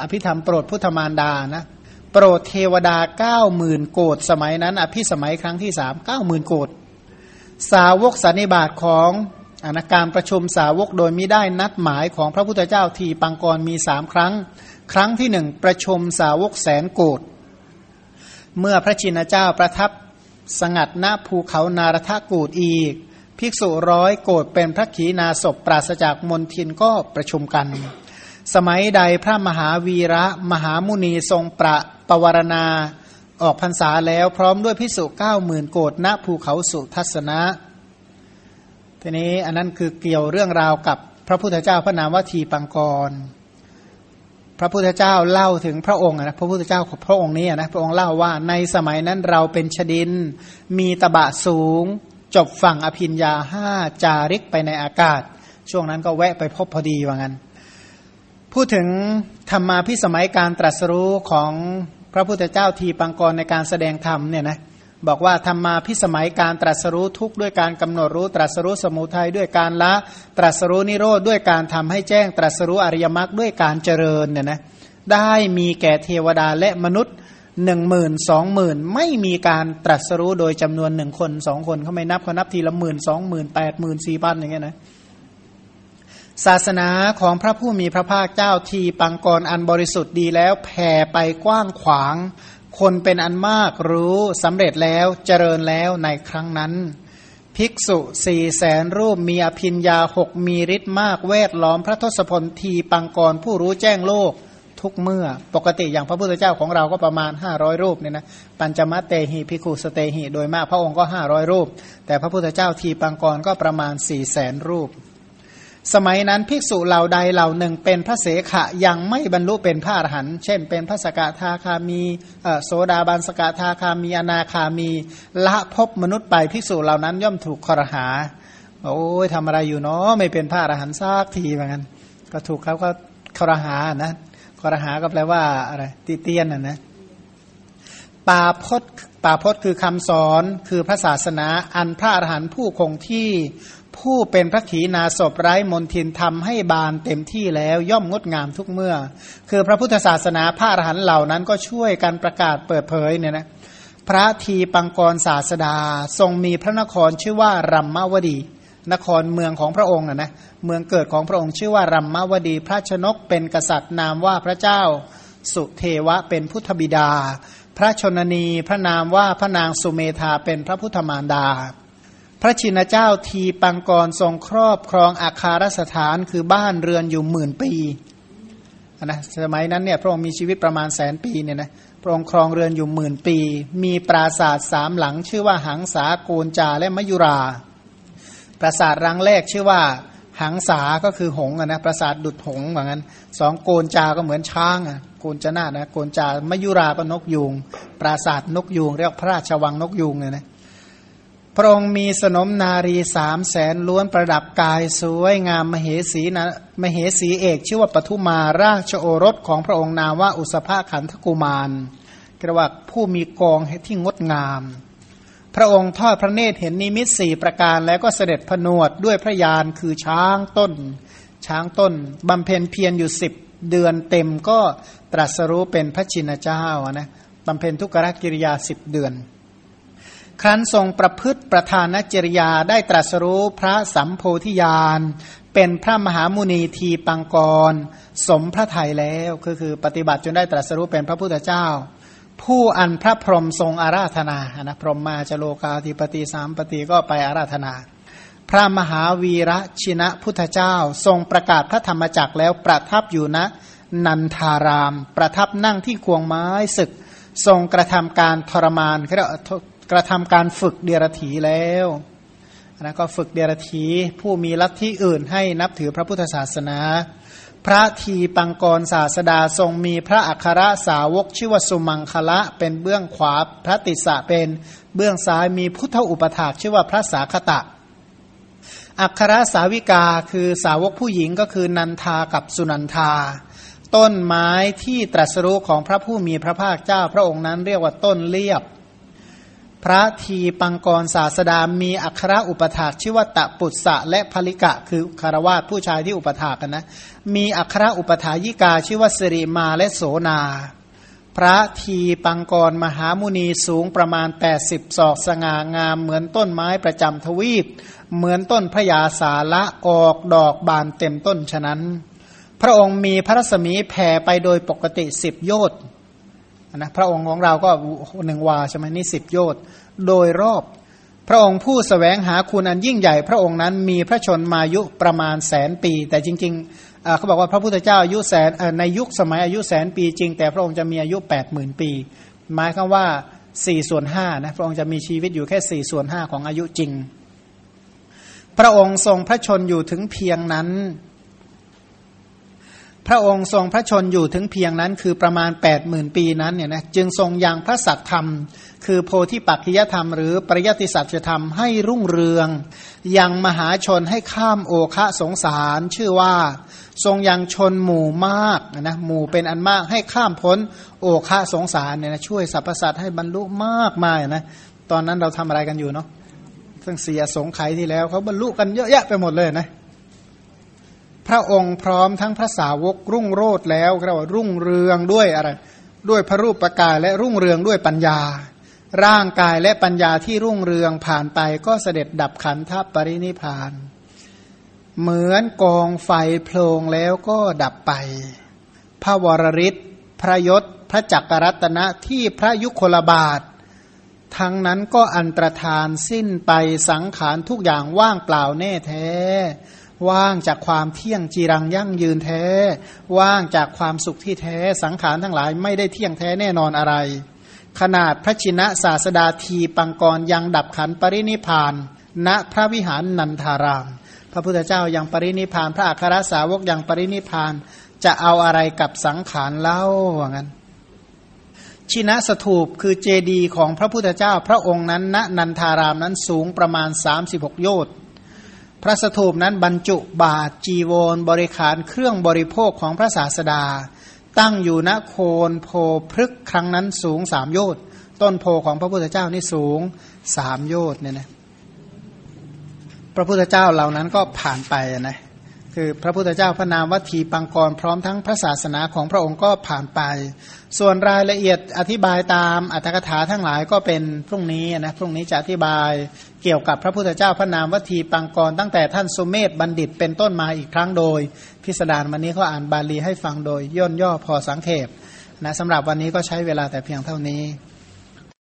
อภิธรรมโปรดพุทธมารดานะโปรดเทวดาเก้าหมื่นโกดสมัยนั้น อภิสมัยครั้งที่สามเก้าหมื่นโกดสาวกสันนิบาตของอนาการประชุมสาวกโดยมิได้นัดหมายของพระพุทธเจ้าทีปังกรมีสามครั้ง ครั้งที่หนึ่งประชุมสาวกแสนโกดเมื่อพระชินเจ้าประทับสงัดณภูเขานารทกูดอีก ภิกษุร้อยโกดเป็นพระขีณาศพปราศจากมนทินก็ประชุมกัน สมัยใดพระมหาวีระมหามุนีทรงประปวารณา ออกพรรษาแล้วพร้อมด้วยภิกษุเก้าหมื่นโกดณภูเขาสุทัศนะ ทีนี้อันนั้นคือเกี่ยวเรื่องราวกับพระพุทธเจ้าพระนามว่าทีปังกร พระพุทธเจ้าเล่าถึงพระองค์นะพระพุทธเจ้าของพระองค์นี้นะพระองค์เล่าว่าในสมัยนั้นเราเป็นชดิน มีตบะสูง จบฝั่งอภินยาห้าจาริกไปในอากาศ ช่วงนั้นก็แวะไปพบพอดีว่างั้น พูดถึงธรรมาพิสมัยการตรัสรู้ของพระพุทธเจ้าทีปังกรในการแสดงธรรมเนี่ยนะบอกว่าธรรมาพิสมัยการตรัสรู้ทุกข์ด้วยการกำหนดรู้ตรัสรู้สมุทัยด้วยการละตรัสรู้นิโรธด้วยการทำให้แจ้งตรัสรู้อริยมรรคด้วยการเจริญเนี่ยนะได้มีแก่เทวดาและมนุษย์ หนึ่งหมื่นสองหมื่นไม่มีการตรัสรู้โดยจำนวนหนึ่งคนสองคนเขาไม่นับเขานับทีละหมื่นสองหมื่นแปดหมื่นสี่พันอย่างเงี้ยนะศาสนาของพระผู้มีพระภาคเจ้าทีปังกรอันบริสุทธิ์ดีแล้วแผ่ไปกว้างขวาง คนเป็นอันมากรู้สำเร็จแล้วเจริญแล้วในครั้งนั้น ภิกษุสี่แสนรูปมีอภินยาหกมีฤทธิ์มากเวทล้อมพระทศพลทีปังกรผู้รู้แจ้งโลก ทุกเมื่อ ปกติอย่างพระพุทธเจ้าของเราก็ประมาณ 500 รูปเนี่ยนะปัญจมัตเตหิพิคุสเตหิโดยมากพระองค์ก็ 500 รูป แต่พระพุทธเจ้าทีปังกรก็ประมาณ4ี่แสนรูป สมัยนั้นภิกษุเหล่าใดเหล่าหนึ่งเป็นพระเสขะยังไม่บรรลุเป็นพระอรหันต์เช่น เป็นพระสกทาคามีโสดาบันสกทาคามีอนาคามี ละพบมนุษย์ไปภิกษุเหล่านั้นย่อมถูกคอรหาโอ้ยทำอะไรอยู่เนาะไม่เป็นพระอรหันต์ซากทีเหมือนกันก็ถูกเขาก็ครหานะ คอรหาก็แปลว่าอะไรติเตียนน่ะนะปาพจน์ปาพจน์คือคำสอนคือพระศาสนาอันพระอรหันต์ผู้คงที่ผู้เป็นพระขีณาสพไร้มนทินทำให้บานเต็มที่แล้วย่อมงดงามทุกเมื่อ คือพระพุทธศาสนาพระอรหันต์เหล่านั้นก็ช่วยกันประกาศเปิดเผยเนี่ยนะพระทีปังกรศาสดา ทรงมีพระนครชื่อว่ารัมมาวดี นครเมืองของพระองค์นะนะเมืองเกิดของพระองค์ชื่อว่ารัมมาวดีพระชนกเป็นกษัตริย์นามว่าพระเจ้าสุเทวะเป็นพุทธบิดา พระชนนีพระนามว่าพระนางสุเมธาเป็นพระพุทธมารดา พระชินเจ้าทีปังกรทรงครอบครองอาคารสถานคือบ้านเรือนอยู่หมื่นปีนะสมัยนั้นเนี่ยพระองค์มีชีวิตประมาณแสนปีเนี่ยนะพระองค์ครองเรือนอยู่หมื่นปี มีปราสาทสามหลังชื่อว่าหังสาโกนจาและมยุรา ปราสาทรังแรกชื่อว่าหังสาก็คือหงอะนะปราสาทดุดหงเหมือนกันสองโกนจาก็เหมือนช้างอะโกนจนานะโกนจามยุราก็นกยูงปราสาทนกยูงเรียกพระราชวังนกยูงเลยนะพระองค์มีสนมนารีสามแสนล้วนประดับกายสวยงามมเหสีนะมเหสีเอกชื่อว่าปทุมาราชโอรสของพระองค์นามว่าอุสภาขันธกุมารกระว่าผู้มีกองที่งดงาม ระองค์ทอดพระเนตรเห็นนิมิตสี่ประการแล้วก็เสด็จผนวดด้วยพระยานคือช้างต้น ช้างต้นบำเพ็ญเพียรอยู่สิบเดือนเต็มก็ตรัสรู้เป็นพระชินเจ้านะบำเพ็ญทุกรกิริยาสิบเดือน ครั้นทรงประพฤติประธานจริยาได้ตรัสรู้พระสัมโพธิญาณเป็นพระมหามุนีทีปังกร สมพระไทยแล้วก็คือปฏิบัติจนได้ตรัสรู้เป็นพระพุทธเจ้า ผู้อันพระพรหมทรงอาราธนานะพรหมมาจโลกาธิปติสามปฏิก็ไปอาราธนา พระมหาวีระชินะพุทธเจ้า ทรงประกาศพระธรรมจักรแล้วประทับอยู่ณนะ นันทาราม ประทับนั่งที่ควงไม้ศึก ทรงกระทำการทรมานกระทำการฝึกเดียรถีแล้วนะก็ฝึกเดียรถีผู้มีลัทธิอื่นให้นับถือพระพุทธศาสนา พระทีปังกรศาสดาทรงมีพระอัครสาวกชื่อว่าสุมังคละเป็นเบื้องขวา พระติสะเป็นเบื้องซ้ายมีพุทธอุปถากชื่อว่าพระสาคตะ อัครสาวิกาคือสาวกผู้หญิงก็คือนันทากับสุนันทา ต้นไม้ที่ตรัสรู้ของพระผู้มีพระภาคเจ้าพระองค์นั้นเรียกว่าต้นเลียบ พระทีปังกรศาสดามีอัครอุปถากชื่อว่าตะปุตสะและภลิกะ คือคารวาสผู้ชายที่อุปถากกันนะ มีอัครอุปถายิกาชื่อว่าสิริมาและโสนา พระทีปังกรมหามุนีสูงประมาณ 80 ศอกสง่างาม เหมือนต้นไม้ประจำทวีป เหมือนต้นพญาสาละออกดอกบานเต็มต้นฉะนั้น พระองค์มีพระสมีแผ่ไปโดยปกติสิบโยชน์ นะพระองค์ของเราก็หนึ่งวาใช่ไหมนี่สิบโยชน์โดยรอบ พระองค์ผู้สแสวงหาคุณอันยิ่งใหญ่ พระองค์นั้นมีพระชนมายุประมาณแสนปี แต่จริงๆเขาบอกว่าพระพุทธเจ้าอายุแสนในยุคสมัยอายุแสนปีจริง แต่พระองค์จะมีอายุแปดหมื่นปี หมายคือว่าสี่ส่วนห้านะพระองค์จะมีชีวิตอยู่แค่สี่ส่วนห้าของอายุจริง พระองค์ทรงพระชนอยู่ถึงเพียงนั้น พระองค์ทรงพระชนอยู่ถึงเพียงนั้นคือประมาณ8ปดหมื่นปีนั้นเนี่ยนะจึงทรงยังพระสัตธรรม คือโพธิปักขิยธรรม หรือปริยติสัจธรรมให้รุ่งเรือง ยังมหาชนให้ข้ามโอคะสงสาร ชื่อว่า ทรงยังชนหมู่มากนะหมู่เป็นอันมากให้ข้ามพ้นโอคะสงสารเนี่ยนะช่วยสรรพสัตว์ให้บรรลุมากมายนะตอนนั้นเราทำอะไรกันอยู่เนาะตั้งเสียสงไขที่แล้วเขาบรรลุกันเยอะแยะไปหมดเลยนะ พระองค์พร้อมทั้งพระสาวกรุ่งโรดแล้วเรียกว่ารุ่งเรืองด้วยอะไรด้วยพระรูปประกายและรุ่งเรืองด้วยปัญญา ร่างกายและปัญญาที่รุ่งเรืองผ่านไปก็เสด็จดับขันธปรินิพาน เหมือนกองไฟโพลงแล้วก็ดับไป พระวรริศพระยศพระจักรรัตนะที่พระยุคลบาท ทั้งนั้นก็อันตรธานสิ้นไปสังขารทุกอย่างว่างเปล่าแน่แท้ ว่างจากความเที่ยงจีรังยั่งยืนแท้ ว่างจากความสุขที่แท้ สังขารทั้งหลายไม่ได้เที่ยงแท้แน่นอนอะไร ขนาดพระชินะศาสดาทีปังกรยังดับขันปรินิพาน ณพระวิหารนันทาราม พระพุทธเจ้ายังปรินิพาน พระอัครสาวกยังปรินิพาน จะเอาอะไรกับสังขารเล่าว่างั้นชินะสถูปคือเจดีย์ของพระพุทธเจ้าพระองค์นั้นณนันทารามนั้นสูงประมาณ 36 โยชน์ พระสถูปนั้นบรรจุบาทจีวรบริขารเครื่องบริโภคของพระศาสดา ตั้งอยู่ณโคนโพพฤกครั้งนั้นสูงสามโยชน์ต้นโพของพระพุทธเจ้านี่สูงสามโยชน์เนี่ยนะพระพุทธเจ้าเหล่านั้นก็ผ่านไปนะคือพระพุทธเจ้าพระนามวัตถีปังกรพร้อมทั้งพระศาสนาของพระองค์ก็ผ่านไป ส่วนรายละเอียดอธิบายตามอัตถกถาทั้งหลายก็เป็นพรุ่งนี้นะพรุ่งนี้จะอธิบายเกี่ยวกับพระพุทธเจ้าพระนามวัตถีปังกร ตั้งแต่ท่านสุเมธบัณฑิตเป็นต้นมาอีกครั้งโดย พิสดารวันนี้เขาอ่านบาลีให้ฟังโดยย่นย่อพอสังเขปนะสำหรับวันนี้ก็ใช้เวลาแต่เพียงเท่านี้